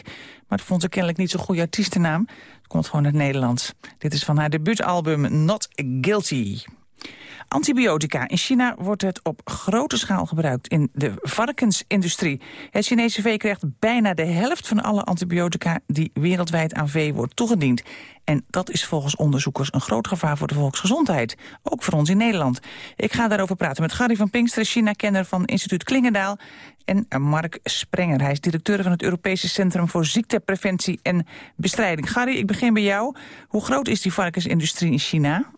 Speaker 8: Maar dat vond ze kennelijk niet zo'n goede artiestennaam. Het komt gewoon uit Nederlands. Dit is van haar debuutalbum Not Guilty. Antibiotica. In China wordt het op grote schaal gebruikt in de varkensindustrie. Het Chinese vee krijgt bijna de helft van alle antibiotica... die wereldwijd aan vee wordt toegediend. En dat is volgens onderzoekers een groot gevaar voor de volksgezondheid. Ook voor ons in Nederland. Ik ga daarover praten met Gary van Pinkster, China-kenner van instituut Klingendaal... en Mark Sprenger. Hij is directeur van het Europese Centrum voor Ziektepreventie en Bestrijding. Gary, ik begin bij jou. Hoe groot is die varkensindustrie in China?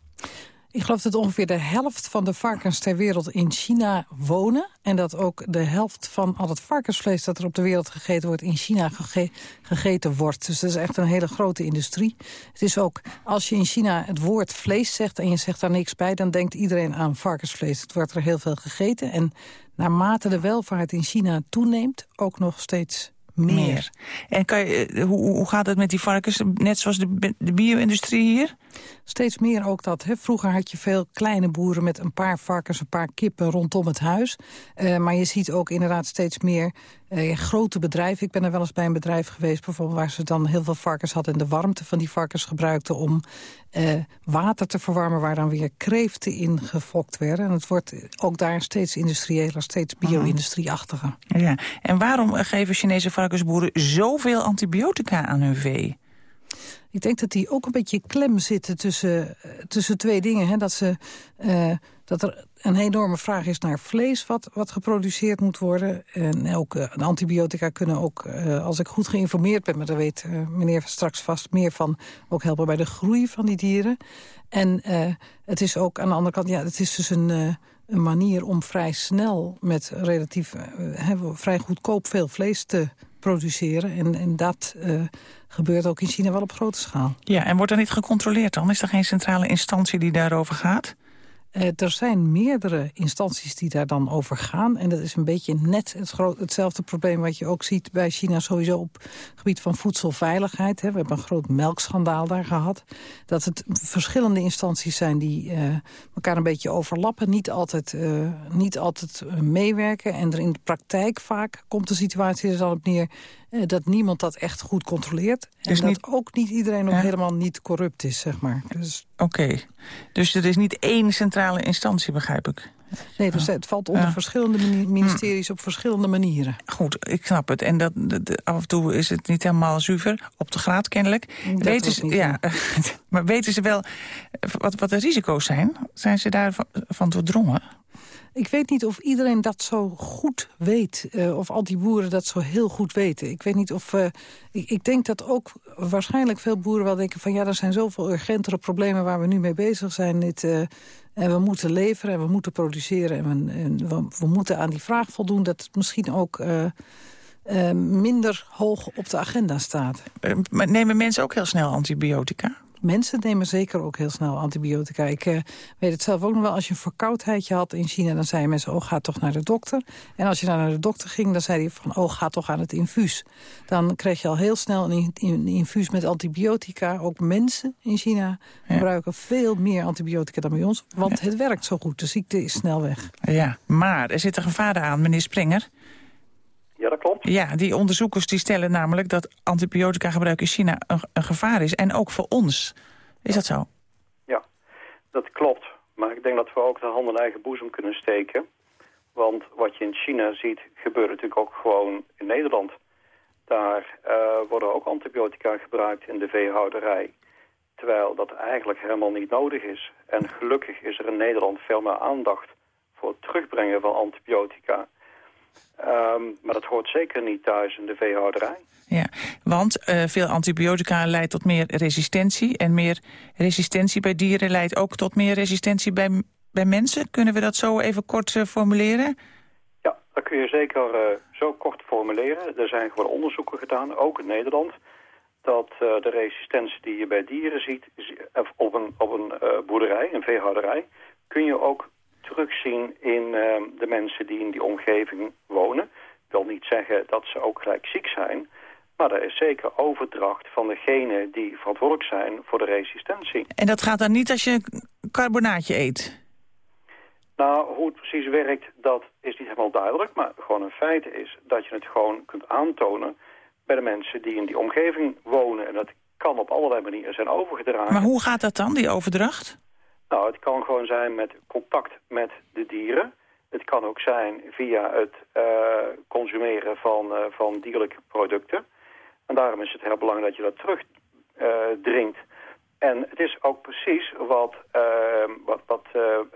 Speaker 21: Ik geloof dat ongeveer de helft van de varkens ter wereld in China wonen. En dat ook de helft van al het varkensvlees dat er op de wereld gegeten wordt... in China gege gegeten wordt. Dus dat is echt een hele grote industrie. Het is ook, als je in China het woord vlees zegt en je zegt daar niks bij... dan denkt iedereen aan varkensvlees. Het wordt er heel veel gegeten. En naarmate de welvaart in China toeneemt, ook nog steeds meer.
Speaker 8: Meer. En kan je, eh, hoe, hoe gaat het met die varkens, net zoals de, de bio-industrie hier?
Speaker 21: Steeds meer ook dat. Hè. Vroeger had je veel kleine boeren met een paar varkens, een paar kippen rondom het huis. Eh, maar je ziet ook inderdaad steeds meer eh, grote bedrijven. Ik ben er wel eens bij een bedrijf geweest bijvoorbeeld waar ze dan heel veel varkens hadden en de warmte van die varkens gebruikten om eh, water te verwarmen waar dan weer kreeften in gefokt werden. En het wordt ook daar steeds industriëler, steeds bio-industrieachtiger.
Speaker 8: Ja. En waarom geven Chinese varkensboeren zoveel antibiotica aan hun vee?
Speaker 21: Ik denk dat die ook een beetje klem zitten tussen, eh, tussen twee dingen. Hè? Dat, ze, eh, dat er een enorme vraag is naar vlees wat, wat geproduceerd moet worden. En ook antibiotica kunnen ook, eh, als ik goed geïnformeerd ben... maar daar weet meneer straks vast meer van... ook helpen bij de groei van die dieren. En het is ook aan de andere kant... ja, het is dus een... een manier om vrij snel met relatief vrij goedkoop veel vlees te produceren. En, en dat gebeurt ook in China wel op grote schaal.
Speaker 8: Ja, en wordt er niet gecontroleerd dan? Is er geen centrale instantie die daarover gaat?
Speaker 21: Eh, er zijn meerdere instanties die daar dan over gaan. En dat is een beetje net het groot, hetzelfde probleem... wat je ook ziet bij China sowieso op het gebied van voedselveiligheid. Hè. We hebben een groot melkschandaal daar gehad. Dat het verschillende instanties zijn die eh, elkaar een beetje overlappen. Niet altijd, eh, niet altijd meewerken. En er in de praktijk vaak komt de situatie er dan op neer... eh, dat niemand dat echt goed controleert. En
Speaker 8: Dus
Speaker 21: dat
Speaker 8: niet-
Speaker 21: ook niet iedereen nog
Speaker 8: Ja.
Speaker 21: helemaal niet corrupt is, zeg maar. Dus
Speaker 8: Oké. Dus er is niet één centrale instantie, begrijp ik?
Speaker 21: Nee, dus het valt onder
Speaker 8: Ja.
Speaker 21: verschillende mini- ministeries op verschillende manieren.
Speaker 8: Goed, ik snap het. En dat, af en toe is het niet helemaal zuiver, op de graad kennelijk.
Speaker 21: Dat
Speaker 8: weten ze,
Speaker 21: niet,
Speaker 8: ja, maar weten ze wel wat, wat de risico's zijn? Zijn ze daarvan van doordrongen?
Speaker 21: Ik weet niet of iedereen dat zo goed weet. eh, of al die boeren dat zo heel goed weten. Ik weet niet of... eh, ik, ik denk dat ook waarschijnlijk veel boeren wel denken van... ja, er zijn zoveel urgentere problemen waar we nu mee bezig zijn. Dit, eh, en we moeten leveren en we moeten produceren. En we, we, we moeten aan die vraag voldoen dat het misschien ook... minder hoog op de agenda staat.
Speaker 8: Maar nemen mensen ook heel snel antibiotica?
Speaker 21: Mensen nemen zeker ook heel snel antibiotica. Ik eh, weet het zelf ook nog wel. Als je een verkoudheidje had in China... dan zeiden mensen, oh, ga toch naar de dokter. En als je dan naar de dokter ging, dan zei hij van... oh, ga toch aan het infuus. Dan kreeg je al heel snel een, in- een infuus met antibiotica. Ook mensen in China gebruiken veel meer antibiotica dan bij ons. Want het werkt zo goed. De ziekte is snel weg.
Speaker 8: Ja, maar er zit een gevaar aan, meneer Sprenger.
Speaker 22: Ja, dat klopt.
Speaker 8: Ja, die onderzoekers die stellen namelijk dat antibiotica gebruik in China een, een gevaar is. En ook voor ons. Is dat zo?
Speaker 22: Ja, dat klopt. Maar ik denk dat we ook de hand in eigen boezem kunnen steken. Want wat je in China ziet, gebeurt natuurlijk ook gewoon in Nederland. Daar eh, worden ook antibiotica gebruikt in de veehouderij. Terwijl dat eigenlijk helemaal niet nodig is. En gelukkig is er in Nederland veel meer aandacht voor het terugbrengen van antibiotica. Ehm, maar dat hoort zeker niet thuis in de veehouderij.
Speaker 8: Ja, want eh, veel antibiotica leidt tot meer resistentie. En meer resistentie bij dieren leidt ook tot meer resistentie bij, bij mensen. Kunnen we dat zo even kort eh, formuleren?
Speaker 22: Ja, dat kun je zeker eh, zo kort formuleren. Er zijn gewoon onderzoeken gedaan, ook in Nederland... dat de resistentie die je bij dieren ziet of op een, op een boerderij, een veehouderij... kun je ook terugzien in eh, de mensen die in die omgeving wonen. Ik wil niet zeggen dat ze ook gelijk ziek zijn... maar er is zeker overdracht van degenen die verantwoordelijk zijn voor de resistentie.
Speaker 8: En dat gaat dan niet als je een carbonaatje eet?
Speaker 22: Nou, hoe het precies werkt, dat is niet helemaal duidelijk, maar gewoon een feit is dat je het gewoon kunt aantonen bij de mensen die in die omgeving wonen. En dat kan op allerlei manieren zijn overgedragen.
Speaker 8: Maar hoe gaat dat dan, die overdracht?
Speaker 22: Nou, het kan gewoon zijn met contact met de dieren. Het kan ook zijn via het eh, consumeren van, eh, van dierlijke producten. En daarom is het heel belangrijk dat je dat terugdringt. drinkt. en het is ook precies wat, eh, wat, wat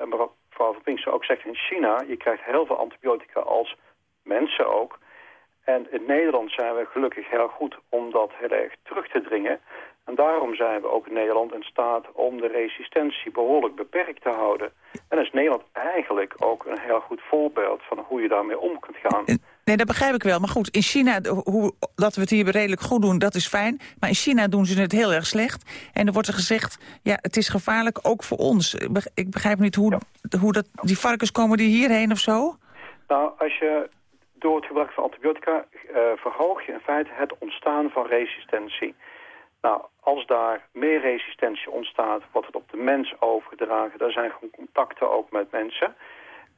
Speaker 22: mevrouw van Pinkster ook zegt in China. Je krijgt heel veel antibiotica als mensen ook. En in Nederland zijn we gelukkig heel goed om dat heel erg terug te dringen. En daarom zijn we ook in Nederland in staat om de resistentie behoorlijk beperkt te houden. En is Nederland eigenlijk ook een heel goed voorbeeld van hoe je daarmee om kunt gaan.
Speaker 8: Nee, dat begrijp ik wel. Maar goed, in China, hoe, dat we het hier redelijk goed doen, dat is fijn. Maar in China doen ze het heel erg slecht. En er wordt er gezegd, ja, het is gevaarlijk ook voor ons. Ik begrijp niet hoe, hoe dat, die varkens komen die hierheen of zo?
Speaker 22: Nou, als je door het gebruik van antibiotica uh, verhoog je in feite het ontstaan van resistentie. Nou, als daar meer resistentie ontstaat, wordt het op de mens overgedragen. Daar zijn gewoon contacten ook met mensen.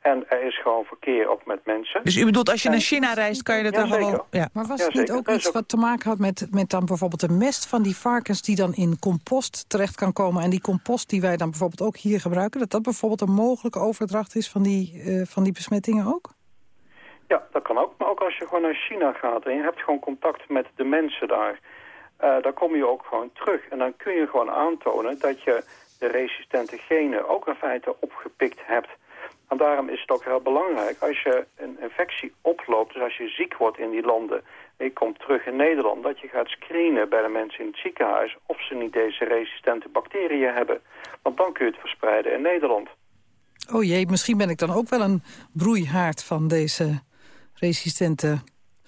Speaker 22: En er is gewoon verkeer ook met mensen.
Speaker 8: Dus u bedoelt, als je naar China reist, kan je dat
Speaker 22: ja,
Speaker 8: dan
Speaker 22: zeker.
Speaker 8: gewoon... Ja.
Speaker 21: Maar was
Speaker 22: Ja,
Speaker 21: het niet ook
Speaker 22: Dat
Speaker 21: iets
Speaker 22: ook-
Speaker 21: wat te maken had met, met dan bijvoorbeeld de mest van die varkens... die dan in compost terecht kan komen... en die compost die wij dan bijvoorbeeld ook hier gebruiken... dat dat bijvoorbeeld een mogelijke overdracht is van die, eh, van die besmettingen ook?
Speaker 22: Ja, dat kan ook. Maar ook als je gewoon naar China gaat en je hebt gewoon contact met de mensen daar... eh dan kom je ook gewoon terug. En dan kun je gewoon aantonen dat je de resistente genen ook in feite opgepikt hebt. En daarom is het ook heel belangrijk als je een infectie oploopt... dus als je ziek wordt in die landen en je komt terug in Nederland... dat je gaat screenen bij de mensen in het ziekenhuis... of ze niet deze resistente bacteriën hebben. Want dan kun je het verspreiden in Nederland.
Speaker 21: Oh jee, misschien ben ik dan ook wel een broeihaard van deze resistente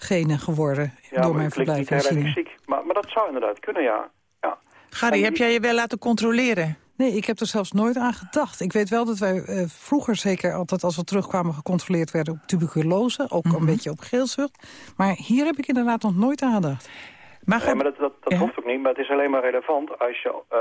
Speaker 21: genen geworden...
Speaker 22: Ja,
Speaker 21: door mijn verblijf
Speaker 22: niet
Speaker 21: in China.
Speaker 22: ziek. Maar, maar dat zou inderdaad kunnen, ja. ja.
Speaker 8: Gary,
Speaker 22: En
Speaker 8: heb
Speaker 22: die-
Speaker 8: jij je wel laten controleren?
Speaker 21: Nee, ik heb er zelfs nooit aan gedacht. Ik weet wel dat wij eh, vroeger zeker altijd als we terugkwamen gecontroleerd werden op tuberculose. Ook
Speaker 8: Mhm.
Speaker 21: een beetje op geelzucht. Maar hier heb ik inderdaad nog nooit aan gedacht.
Speaker 8: Maar
Speaker 22: Nee, maar dat, dat, dat hoeft ook niet. Maar het is alleen maar relevant als je, eh,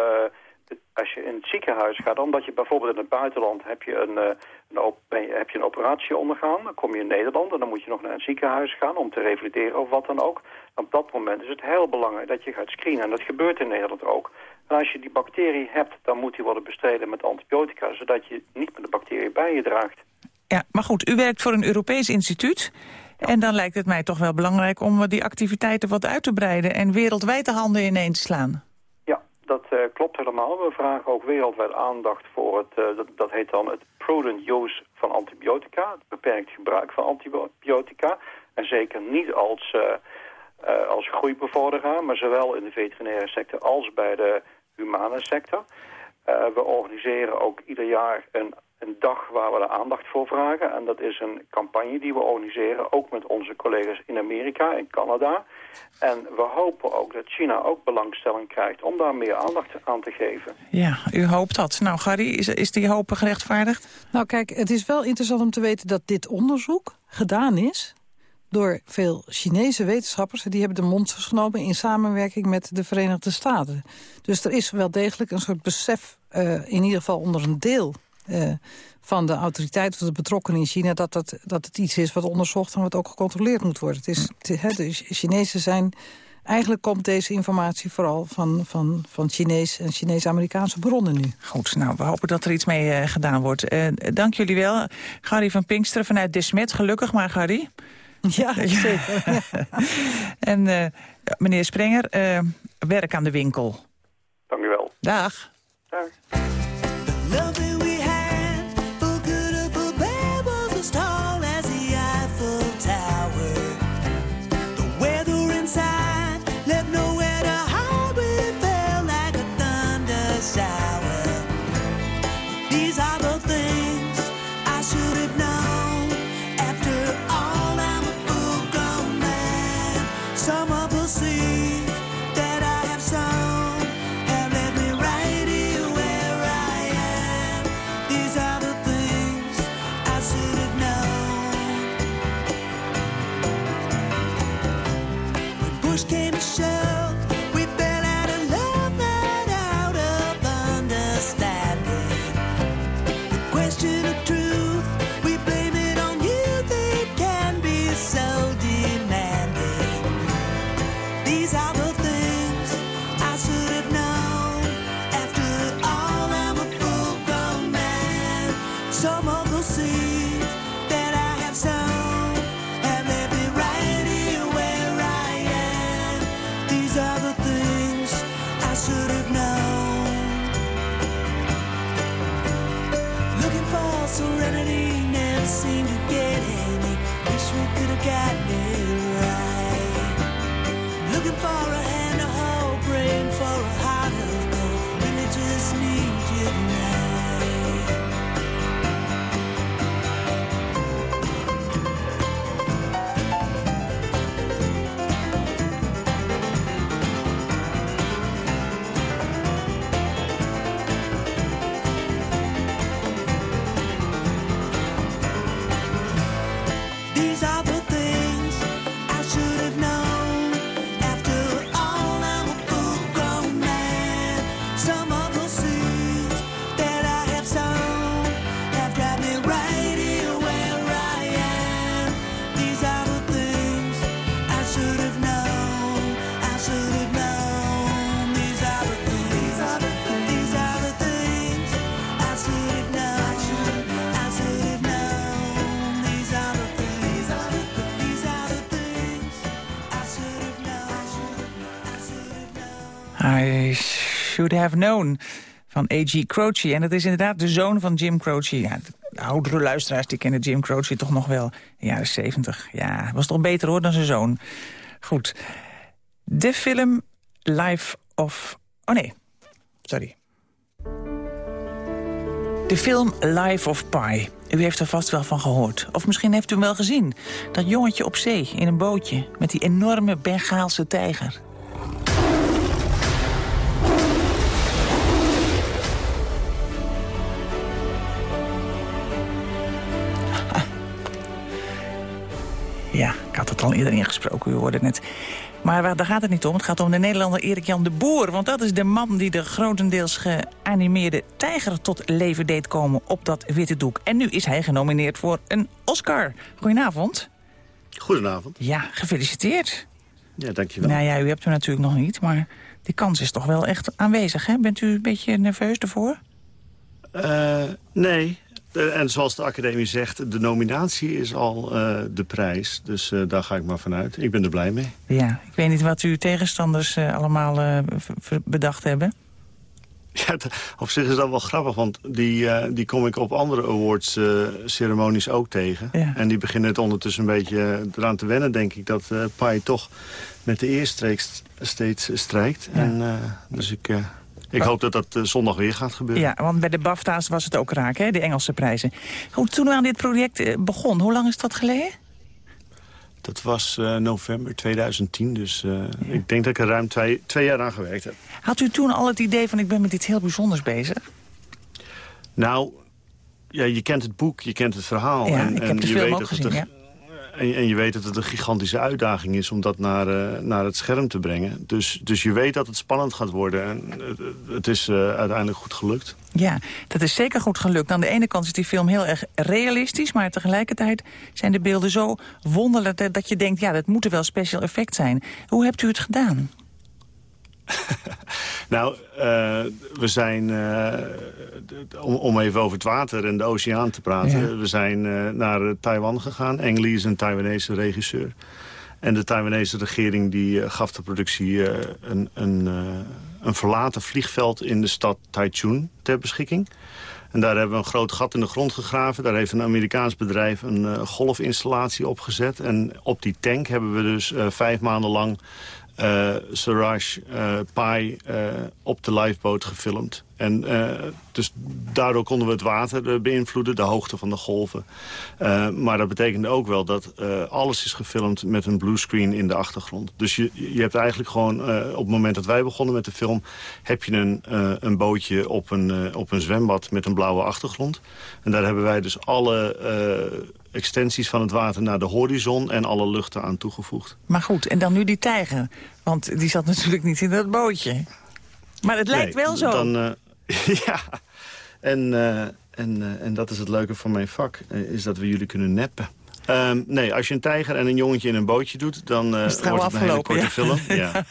Speaker 22: als je in het ziekenhuis gaat. Omdat je bijvoorbeeld in het buitenland heb je een, eh, een, heb je een operatie ondergaan. Dan kom je in Nederland en dan moet je nog naar een ziekenhuis gaan om te revalideren of wat dan ook. Op dat moment is het heel belangrijk dat je gaat screenen. En dat gebeurt in Nederland ook. En als je die bacterie hebt, dan moet die worden bestreden met antibiotica. Zodat je niet met de bacterie bij je draagt.
Speaker 8: Ja, maar goed, u werkt voor een Europees instituut. En dan lijkt het mij toch wel belangrijk om die activiteiten wat uit te breiden... en wereldwijd de handen ineen te slaan.
Speaker 22: Dat eh, klopt helemaal. We vragen ook wereldwijd aandacht voor het, eh, dat, dat heet dan het prudent use van antibiotica. Het beperkt gebruik van antibiotica. En zeker niet als, eh, als groeibevorderaar, maar zowel in de veterinaire sector als bij de humane sector. Eh, we organiseren ook ieder jaar een, een dag waar we de aandacht voor vragen. En dat is een campagne die we organiseren, ook met onze collega's in Amerika en Canada. En we hopen ook dat China ook belangstelling krijgt om daar meer aandacht aan te geven.
Speaker 8: Ja, u hoopt dat. Nou, Gary, is, is die hoop gerechtvaardigd?
Speaker 21: Nou kijk, het is wel interessant om te weten dat dit onderzoek gedaan is door veel Chinese wetenschappers. Die hebben de monsters genomen in samenwerking met de Verenigde Staten. Dus er is wel degelijk een soort besef, eh, in ieder geval onder een deel... eh, van de autoriteiten of de betrokkenen in China... Dat, dat, dat het iets is wat onderzocht en wat ook gecontroleerd moet worden. Het is, het- hè, de Chinezen zijn... Eigenlijk komt deze informatie vooral van, van, van Chinees en Chinees-Amerikaanse bronnen nu.
Speaker 8: Goed, nou, we hopen dat er iets mee eh, gedaan wordt. Dank jullie wel. Gary van Pinksteren vanuit Desmet, gelukkig maar, Gary.
Speaker 21: Ja, zeker.
Speaker 8: en eh, meneer Sprenger, eh, werk aan de winkel.
Speaker 22: Dank u wel.
Speaker 8: Dag.
Speaker 20: Love should have known
Speaker 8: van A.G. Croce. En dat is inderdaad de zoon van Jim Croce. Ja, de oudere luisteraars die kennen Jim Croce toch nog wel. In de jaren 70. Ja, was toch beter hoor dan zijn zoon. Goed. De film Life of... Oh nee, sorry. De film Life of Pi. U heeft er vast wel van gehoord. Of misschien heeft u hem wel gezien. Dat jongetje op zee in een bootje met die enorme Bengaalse tijger. Had het al eerder ingesproken, u hoorde het net. Maar daar gaat het niet om. Het gaat om de Nederlander Erik-Jan de Boer. Want dat is de man die de grotendeels geanimeerde tijger tot leven deed komen op dat witte doek. En nu is hij genomineerd voor een Oscar. Goedenavond.
Speaker 23: Goedenavond.
Speaker 8: Ja, gefeliciteerd.
Speaker 23: Ja, dankjewel.
Speaker 8: Nou ja, u hebt hem natuurlijk nog niet, maar die kans is toch wel echt aanwezig, hè? Bent u een beetje nerveus ervoor?
Speaker 23: Eh, nee. Eh, en zoals de academie zegt, de nominatie is al eh, de prijs. Dus eh, daar ga ik maar vanuit. Ik ben er blij mee.
Speaker 8: Ja, ik weet niet wat uw tegenstanders allemaal bedacht hebben.
Speaker 23: Ja, op zich is dat wel grappig, want die, die kom ik op andere awards-ceremonies ook tegen.
Speaker 8: Ja.
Speaker 23: En die beginnen het ondertussen een beetje eraan te wennen, denk ik... dat Pai toch met de eerstreek st- steeds strijkt. En, dus ik, ik hoop dat dat eh, zondag weer gaat gebeuren.
Speaker 8: Ja, want bij de BAFTA's was het ook raak, hè? De Engelse prijzen. Goed, toen aan dit project eh, begon, hoe lang is dat geleden?
Speaker 23: Dat was eh, november 2010, dus ik denk dat ik er ruim twee, twee jaar aan gewerkt heb.
Speaker 8: Had u toen al het idee van ik ben met iets heel bijzonders bezig?
Speaker 23: Nou, ja, je kent het boek, je kent het verhaal.
Speaker 8: Ja,
Speaker 23: en,
Speaker 8: ik
Speaker 23: en
Speaker 8: heb
Speaker 23: je weet dat het
Speaker 8: gezien,
Speaker 23: een-
Speaker 8: ja.
Speaker 23: En, en je weet dat het een gigantische uitdaging is om dat naar, eh, naar het scherm te brengen. Dus, dus je weet dat het spannend gaat worden. En het, is eh, uiteindelijk goed gelukt.
Speaker 8: Ja, dat is zeker goed gelukt. Aan de ene kant is die film heel erg realistisch... maar tegelijkertijd zijn de beelden zo wonderlijk... dat- je denkt, ja, dat moet er wel special effect zijn. Hoe hebt u het gedaan?
Speaker 23: Nou, eh, we zijn, eh, om, om even over het water en de oceaan te praten...
Speaker 8: Ja.
Speaker 23: we zijn eh, naar Taiwan gegaan. Ang Lee is een Taiwanese regisseur. En de Taiwanese regering die, gaf de productie een, een, een verlaten vliegveld in de stad Taichung ter beschikking. En daar hebben we een groot gat in de grond gegraven. Daar heeft een Amerikaans bedrijf een eh, golfinstallatie opgezet. En op die tank hebben we dus vijf maanden lang Suraj eh Pai eh, op de lifeboat gefilmd. En eh, dus daardoor konden we het water eh, beïnvloeden, de hoogte van de golven. Eh, maar dat betekende ook wel dat alles is gefilmd met een bluescreen in de achtergrond. Dus je, je hebt eigenlijk gewoon, op het moment dat wij begonnen met de film... heb je een, een bootje op een, op een zwembad met een blauwe achtergrond. En daar hebben wij dus alle extensies van het water naar de horizon... en alle luchten aan toegevoegd.
Speaker 8: Maar goed, en dan nu die tijger. Want die zat natuurlijk niet in dat bootje. Maar het lijkt
Speaker 23: Nee,
Speaker 8: wel zo.
Speaker 23: Dan, ja, en, eh, en, eh, en dat is het leuke van mijn vak, eh, is dat we jullie kunnen neppen. Ehm, nee, als je een tijger en een jongetje in een bootje doet, dan wordt het een hele korte film.
Speaker 8: ja.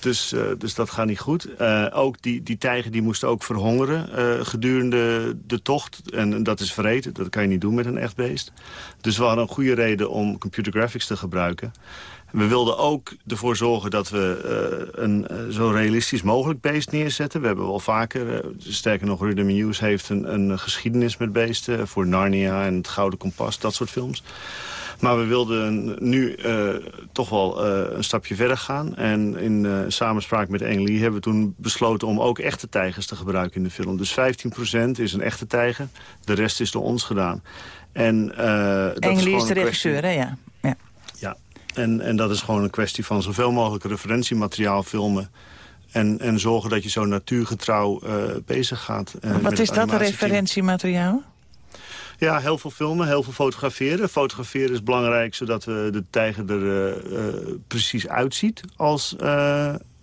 Speaker 23: Dus, dus dat gaat niet goed. Ook die, die tijger die moest ook verhongeren gedurende de tocht. En dat is verreten, dat kan je niet doen met een echt beest. Dus we hadden een goede reden om computer graphics te gebruiken. We wilden ook ervoor zorgen dat we eh, een eh, zo realistisch mogelijk beest neerzetten. We hebben wel vaker, eh, sterker nog, Rhythm News heeft een, een geschiedenis met beesten... voor Narnia en het Gouden Kompas, dat soort films. Maar we wilden nu toch wel een stapje verder gaan. En in samenspraak met Eng Lee hebben we toen besloten om ook echte tijgers te gebruiken in de film. Dus 15% is een echte tijger, de rest is door ons gedaan. En, eh, dat gewoon
Speaker 8: is de regisseur, hè? Ja.
Speaker 23: En, en dat is gewoon een kwestie van zoveel mogelijk referentiemateriaal filmen. En, en zorgen dat je zo natuurgetrouw eh, bezig gaat. eh,
Speaker 8: Wat is dat, referentiemateriaal?
Speaker 23: Ja, heel veel filmen, heel veel fotograferen. Fotograferen is belangrijk zodat we de tijger er eh, precies uitziet als,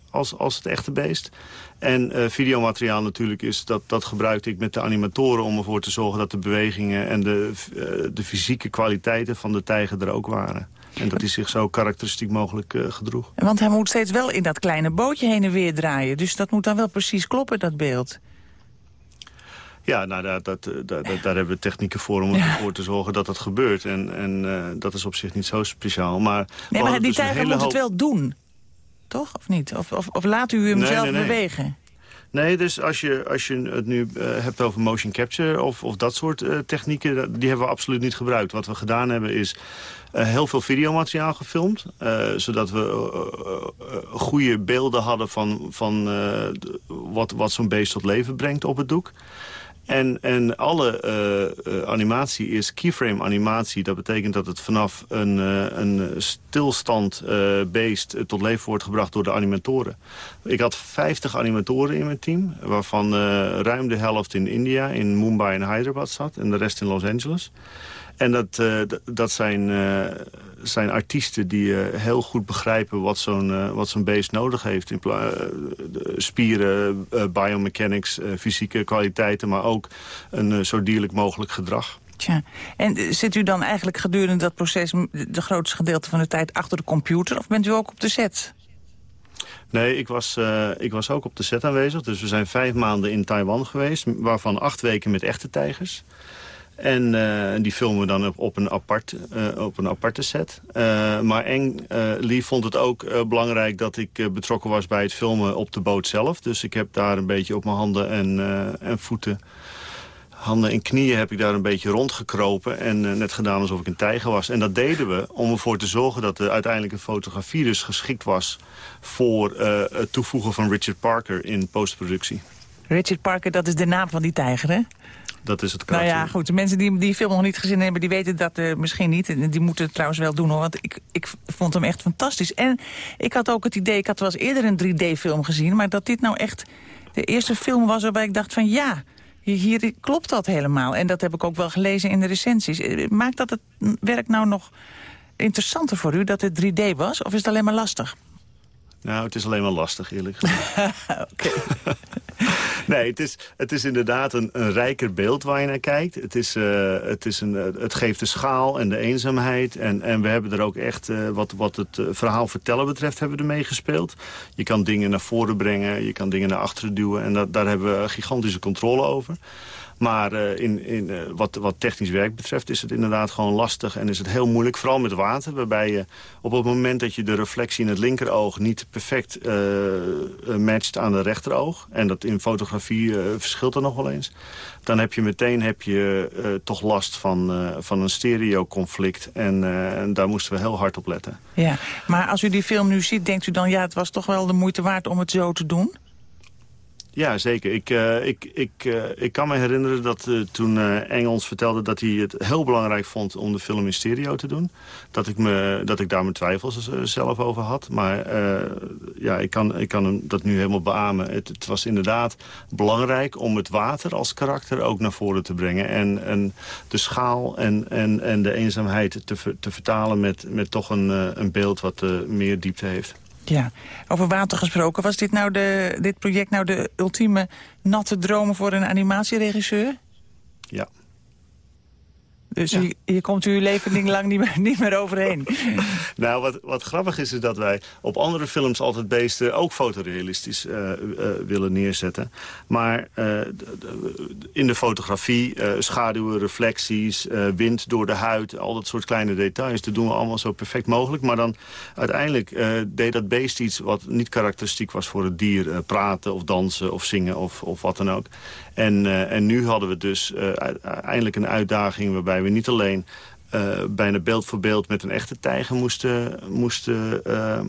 Speaker 23: als, als het echte beest. En videomateriaal natuurlijk is, dat, dat gebruikte ik met de animatoren... om ervoor te zorgen dat de bewegingen en de, de fysieke kwaliteiten van de tijger er ook waren. En dat hij zich zo karakteristiek mogelijk eh, gedroeg.
Speaker 8: Want hij moet steeds wel in dat kleine bootje heen en weer draaien. Dus dat moet dan wel precies kloppen, dat beeld.
Speaker 23: Ja, nou, daar, dat, eh, daar, daar, daar hebben we technieken voor om ervoor te zorgen dat dat gebeurt. En, en eh, dat is op zich niet zo speciaal. Maar,
Speaker 8: Nee, maar die
Speaker 23: dus
Speaker 8: tijger moet het wel doen. Toch? Of niet? Of, of, of laat u hem
Speaker 23: Nee,
Speaker 8: zelf
Speaker 23: nee, nee.
Speaker 8: bewegen?
Speaker 23: Nee, dus als je, als je het nu eh, hebt over motion capture of, of dat soort eh, technieken... die hebben we absoluut niet gebruikt. Wat we gedaan hebben is eh, heel veel videomateriaal gefilmd. zodat we eh, goede beelden hadden van, van wat, wat zo'n beest tot leven brengt op het doek. En, en alle eh, eh, animatie is keyframe animatie. Dat betekent dat het vanaf een, eh, een stilstand eh, beest tot leven wordt gebracht door de animatoren. Ik had 50 animatoren in mijn team. Waarvan ruim de helft in India, in Mumbai en Hyderabad zat. En de rest in Los Angeles. En dat, eh, dat zijn, eh, zijn artiesten die eh, heel goed begrijpen wat zo'n wat zo'n beest nodig heeft. In spieren, biomechanics, fysieke kwaliteiten, maar ook een zo dierlijk mogelijk gedrag.
Speaker 8: Tja. En zit u dan eigenlijk gedurende dat proces... de grootste gedeelte van de tijd achter de computer... of bent u ook op de set?
Speaker 23: Nee, ik was, ik was ook op de set aanwezig. Dus we zijn vijf maanden in Taiwan geweest. Waarvan acht weken met echte tijgers. En eh, die filmen we dan op, een, apart, eh, op een aparte set. Eh, maar Eng Lee vond het ook belangrijk dat ik betrokken was bij het filmen op de boot zelf. Dus ik heb daar een beetje op mijn handen en, en voeten... Handen en knieën heb ik daar een beetje rondgekropen en net gedaan alsof ik een tijger was. En dat deden we om ervoor te zorgen dat de uiteindelijke fotografie dus geschikt was... voor het toevoegen van Richard Parker in postproductie.
Speaker 8: Richard Parker, dat is de naam van die tijger, hè?
Speaker 23: Dat is het
Speaker 8: Nou
Speaker 23: karakter.
Speaker 8: ja, goed. De mensen die die film nog niet gezien hebben, die weten dat eh, misschien niet. En die moeten het trouwens wel doen, hoor. Want ik, ik vond hem echt fantastisch. En ik had ook het idee, ik had wel eens eerder een 3D-film gezien... maar dat dit nou echt de eerste film was waarbij ik dacht van... ja, hier, klopt dat helemaal. En dat heb ik ook wel gelezen in de recensies. Eh, Maakt dat het werk nou nog interessanter voor u, dat het 3D was? Of is het alleen maar lastig?
Speaker 23: Nou, het is alleen maar lastig, eerlijk gezegd. nee, het is, het is inderdaad een, een rijker beeld waar je naar kijkt. Het, is, eh, het, is een, eh, het geeft de schaal en de eenzaamheid. En, en we hebben er ook echt, eh, wat, wat het verhaal vertellen betreft, hebben we ermee gespeeld. Je kan dingen naar voren brengen, je kan dingen naar achteren duwen. En dat, daar hebben we gigantische controle over. Maar eh, in, in, eh, wat, wat technisch werk betreft is het inderdaad gewoon lastig en is het heel moeilijk. Vooral met water, waarbij je op het moment dat je de reflectie in het linkeroog niet perfect eh, matcht aan de rechteroog. En dat in fotografie verschilt er nog wel eens. Dan heb je meteen heb je, toch last van, van een stereo-conflict. En, en daar moesten we heel hard op letten.
Speaker 8: Ja, maar als u die film nu ziet, denkt u dan... ja, het was toch wel de moeite waard om het zo te doen?
Speaker 23: Ja, zeker. Ik, eh, ik, ik, eh, ik kan me herinneren dat eh, toen Eng ons vertelde... dat hij het heel belangrijk vond om de film in stereo te doen. Dat ik, me, dat ik daar mijn twijfels zelf over had. Maar ja, ik kan, ik kan hem dat nu helemaal beamen. Het, was inderdaad belangrijk om het water als karakter ook naar voren te brengen. En, en de schaal en, en, en de eenzaamheid te, te vertalen met, met toch een, een beeld wat meer diepte heeft.
Speaker 8: Ja, over water gesproken. Was dit, nou de, dit project nou de ultieme natte droom voor een animatieregisseur?
Speaker 23: Ja.
Speaker 8: Dus hier komt uw leven lang niet meer, niet meer overheen.
Speaker 23: Nou, wat, wat grappig is, is dat wij op andere films altijd beesten ook fotorealistisch eh, eh, willen neerzetten. Maar eh, in de fotografie, schaduwen, reflecties, wind door de huid, al dat soort kleine details, dat doen we allemaal zo perfect mogelijk. Maar dan uiteindelijk deed dat beest iets wat niet karakteristiek was voor het dier. praten of dansen of zingen of, of wat dan ook. En, eh, en nu hadden we dus eh, eindelijk een uitdaging waarbij we niet alleen eh, bijna beeld voor beeld met een echte tijger moesten, moesten ehm,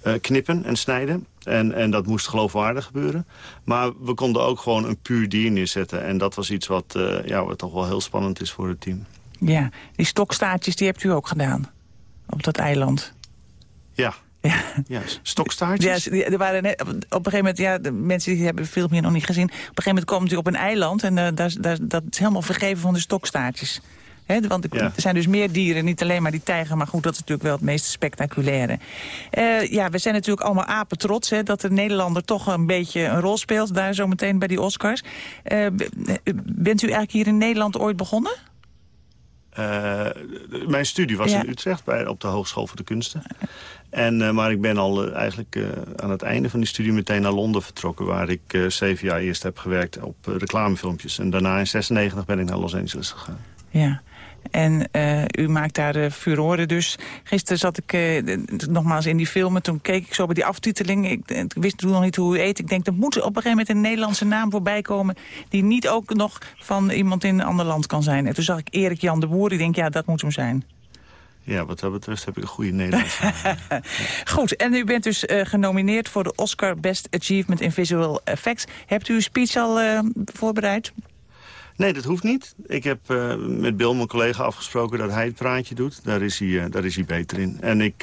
Speaker 23: eh, knippen en snijden. En, en dat moest geloofwaardig gebeuren. Maar we konden ook gewoon een puur dier neerzetten. En dat was iets wat, ja, wat toch wel heel spannend is voor het team.
Speaker 8: Ja, die stokstaartjes die hebt u ook gedaan. Op dat eiland.
Speaker 23: Ja. Ja, stokstaartjes?
Speaker 8: Ja, er waren net, op een gegeven moment, ja, de mensen die hebben de film hier nog niet gezien. Op een gegeven moment komt u op een eiland en eh, daar, daar, dat is helemaal vergeven van de stokstaartjes. Hè, want er,
Speaker 23: Ja.
Speaker 8: zijn dus meer dieren, niet alleen maar die tijger. Maar goed, dat is natuurlijk wel het meest spectaculaire. Eh, ja, we zijn natuurlijk allemaal apen trots hè, dat de Nederlander toch een beetje een rol speelt. Daar zometeen bij die Oscars. Eh, bent u eigenlijk hier in Nederland ooit begonnen?
Speaker 23: Mijn studie was
Speaker 8: Ja.
Speaker 23: in Utrecht bij, op de Hogeschool voor de Kunsten. En, eh, maar ik ben al eh, eigenlijk eh, aan het einde van die studie meteen naar Londen vertrokken... waar ik zeven jaar eerst heb gewerkt op reclamefilmpjes. En daarna in 96 ben ik naar Los Angeles gegaan.
Speaker 8: Ja. En u maakt daar eh, furoren dus. Gisteren zat ik nogmaals in die film en toen keek ik zo bij die aftiteling. Ik, ik wist toen nog niet hoe u eet. Ik denk, er moet op een gegeven moment een Nederlandse naam voorbij komen... die niet ook nog van iemand in een ander land kan zijn. En toen zag ik Erik Jan de Boer. Ik denk, ja, dat moet hem zijn.
Speaker 23: Ja, wat dat betreft heb ik een goede Nederlandse.
Speaker 8: Goed, en u bent dus eh, genomineerd voor de Oscar Best Achievement in Visual Effects. Hebt u uw speech al eh, voorbereid?
Speaker 23: Nee, dat hoeft niet. Ik heb eh, met Bill, mijn collega, afgesproken dat hij het praatje doet. Daar is hij, daar is hij beter in. En ik,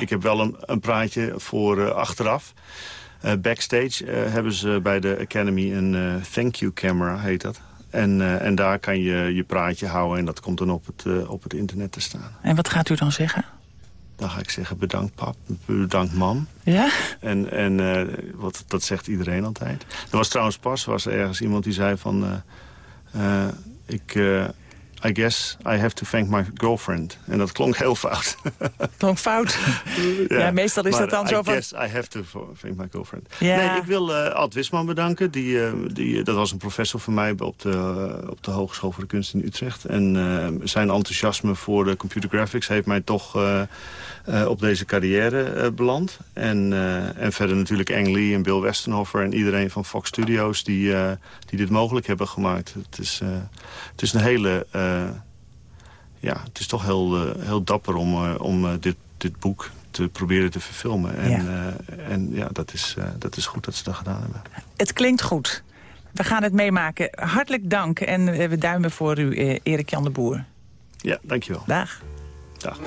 Speaker 23: ik heb wel een, een praatje voor achteraf. Backstage hebben ze bij de Academy een thank you camera, heet dat. En, eh, en daar kan je je praatje houden en dat komt dan op het, eh, op het internet te staan.
Speaker 8: En wat gaat u dan zeggen?
Speaker 23: Dan ga ik zeggen bedankt pap, bedankt mam.
Speaker 8: Ja?
Speaker 23: En, en eh, wat, dat zegt iedereen altijd. Er was trouwens pas was er ergens iemand die zei van... ik, I guess I have to thank my girlfriend. En dat klonk heel fout.
Speaker 8: Klonk fout. Ja, meestal is
Speaker 23: maar
Speaker 8: dat dan
Speaker 23: I
Speaker 8: zo van-
Speaker 23: guess I have to thank my girlfriend.
Speaker 8: Ja.
Speaker 23: Nee, ik wil eh Ad Wisman bedanken. Die, eh, die, dat was een professor van mij op de, eh, op de Hogeschool voor de Kunst in Utrecht. En eh, zijn enthousiasme voor de computer graphics heeft mij toch... eh, eh, op deze carrière eh, beland. En, eh, en verder natuurlijk Ang Lee en Bill Westenhofer... en iedereen van Fox Studios die, eh, die dit mogelijk hebben gemaakt. Het is, eh, het is een hele... eh, ja, het is toch heel, eh, heel dapper om, eh, om dit, dit boek te proberen te verfilmen. En
Speaker 8: Ja.
Speaker 23: en, ja dat, is, dat is goed dat ze dat gedaan hebben.
Speaker 8: Het klinkt goed. We gaan het meemaken. Hartelijk dank en we duimen voor u, eh, Erik Jan de Boer.
Speaker 23: Ja, dankjewel.
Speaker 8: Dag.
Speaker 23: Dag.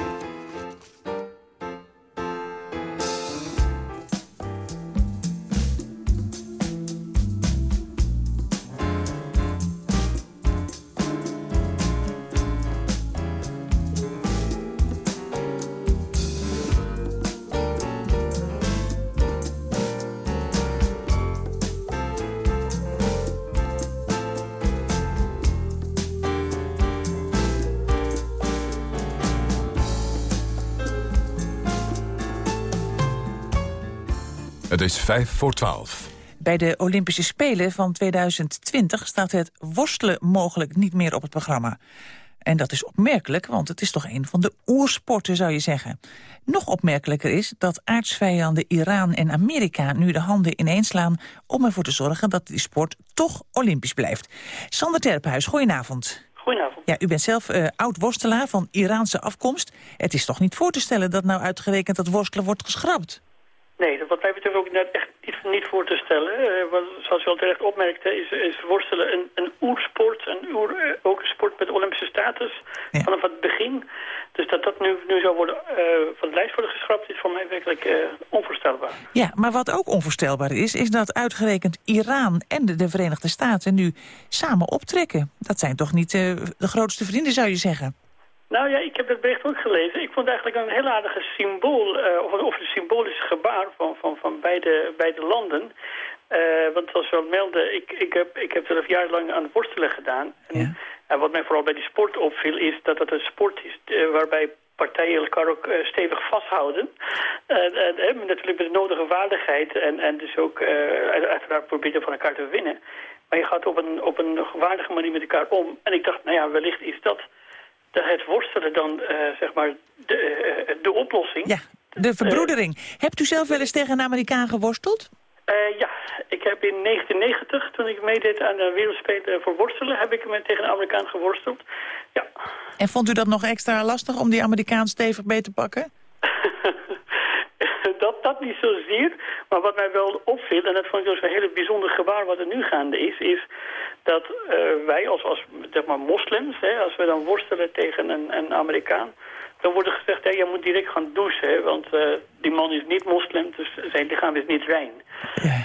Speaker 7: Het is vijf voor twaalf.
Speaker 8: Bij de Olympische Spelen van 2020 staat het worstelen mogelijk niet meer op het programma. En dat is opmerkelijk, want het is toch een van de oersporten, zou je zeggen. Nog opmerkelijker is dat aardsvijanden Iran en Amerika nu de handen ineenslaan om ervoor te zorgen dat die sport toch Olympisch blijft. Sander Terphuis, goedenavond.
Speaker 24: Goedenavond.
Speaker 8: Ja, u bent zelf eh, oud-worstelaar van Iraanse afkomst. Het is toch niet voor te stellen dat nou uitgerekend dat worstelen wordt geschrapt?
Speaker 24: Nee, dat wat mij betreft ook inderdaad echt niet, niet voor te stellen. Eh, wat, zoals u al terecht opmerkte, is, is worstelen een, een oersport. Een oer, eh, ook een sport met Olympische status vanaf het begin. Dus dat dat nu, nu zou worden, eh, van de lijst worden geschrapt, is voor mij werkelijk onvoorstelbaar.
Speaker 8: Ja, maar wat ook onvoorstelbaar is, is dat uitgerekend Iran en de, de Verenigde Staten nu samen optrekken. Dat zijn toch niet de grootste vrienden, zou je zeggen?
Speaker 24: Nou ja, ik heb het bericht ook gelezen. Ik vond het eigenlijk een heel aardige symbool, eh, of, een, of een symbolisch gebaar van, van, van beide, beide landen. Eh, want zoals we al melden, ik, ik, heb, ik heb zelf jarenlang aan worstelen gedaan. En, en wat mij vooral bij die sport opviel is dat het een sport is eh, waarbij partijen elkaar ook eh, stevig vasthouden. En, en, en natuurlijk met de nodige vaardigheid en, en dus ook eh, uit- uiteraard proberen van elkaar te winnen. Maar je gaat op een, op een waardige manier met elkaar om. En ik dacht, nou ja, wellicht is dat dat het worstelen dan, eh, zeg maar, de, eh, de oplossing.
Speaker 8: Ja, de verbroedering. Hebt u zelf wel eens tegen een Amerikaan geworsteld?
Speaker 24: Eh, ja, ik heb in 1990, toen ik meedeed aan de wereldspelen voor worstelen, heb ik met tegen een Amerikaan geworsteld.
Speaker 8: En vond u dat nog extra lastig om die Amerikaan stevig mee te pakken?
Speaker 24: dat, dat niet zozeer, maar wat mij wel opviel, en dat vond ik dus een hele bijzonder gebaar wat er nu gaande is, is dat eh, wij als, als zeg maar moslims, hè, als we dan worstelen tegen een, een Amerikaan, dan wordt er gezegd, hè, je moet direct gaan douchen, hè, want eh, die man is niet moslim, dus zijn lichaam is niet rein.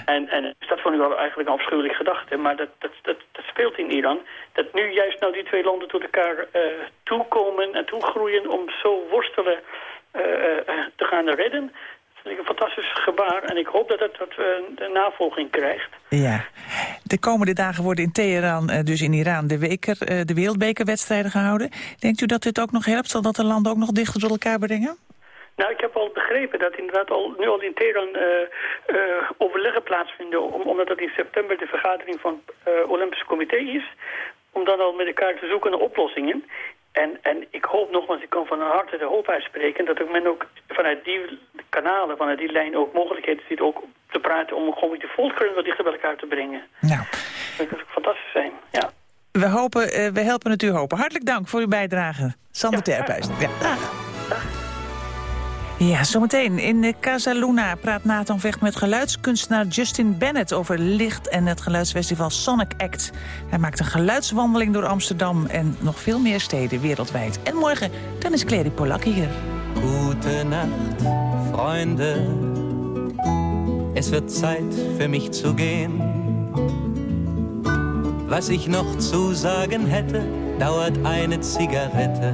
Speaker 24: En, en dus dat vond ik wel eigenlijk een afschuwelijke gedachte, maar dat, dat, dat, dat speelt in Iran. Dat nu juist nou die twee landen tot elkaar uh, toekomen en toegroeien om zo worstelen uh, te gaan redden. Vind ik een fantastisch gebaar en ik hoop dat het dat, de navolging krijgt.
Speaker 8: Ja. De komende dagen worden in Teheran, dus in Iran, de, weker, de wereldbekerwedstrijden gehouden. Denkt u dat dit ook nog helpt? Zal dat de landen ook nog dichter tot elkaar brengen?
Speaker 24: Nou, ik heb al begrepen dat inderdaad al, nu al in Teheran uh, uh, overleggen plaatsvinden... Om, omdat dat in september de vergadering van het uh, Olympisch Comité is... om dan al met elkaar te zoeken naar oplossingen. En, en ik hoop nogmaals, ik kan van harte de hoop uitspreken... dat ook men ook vanuit die kanalen, vanuit die lijn ook mogelijkheden ziet... ook te praten om gewoon de volkeren wat dichter bij elkaar te brengen.
Speaker 8: Nou.
Speaker 24: Dat zou fantastisch zijn, ja.
Speaker 8: We, hopen, we helpen het u hopen. Hartelijk dank voor uw bijdrage. Sander ja, Terphuis. Ja, dag. Ja, zometeen in Casa Luna praat Nathan Vecht met geluidskunstenaar Justin Bennett... over licht en het geluidsfestival Sonic Act. Hij maakt een geluidswandeling door Amsterdam en nog veel meer steden wereldwijd. En morgen, dan is Clary Polak hier.
Speaker 25: Gute Nacht, Freunde. Es wird Zeit für mich zu gehen. Was ich noch zu sagen hätte, dauert eine Zigarette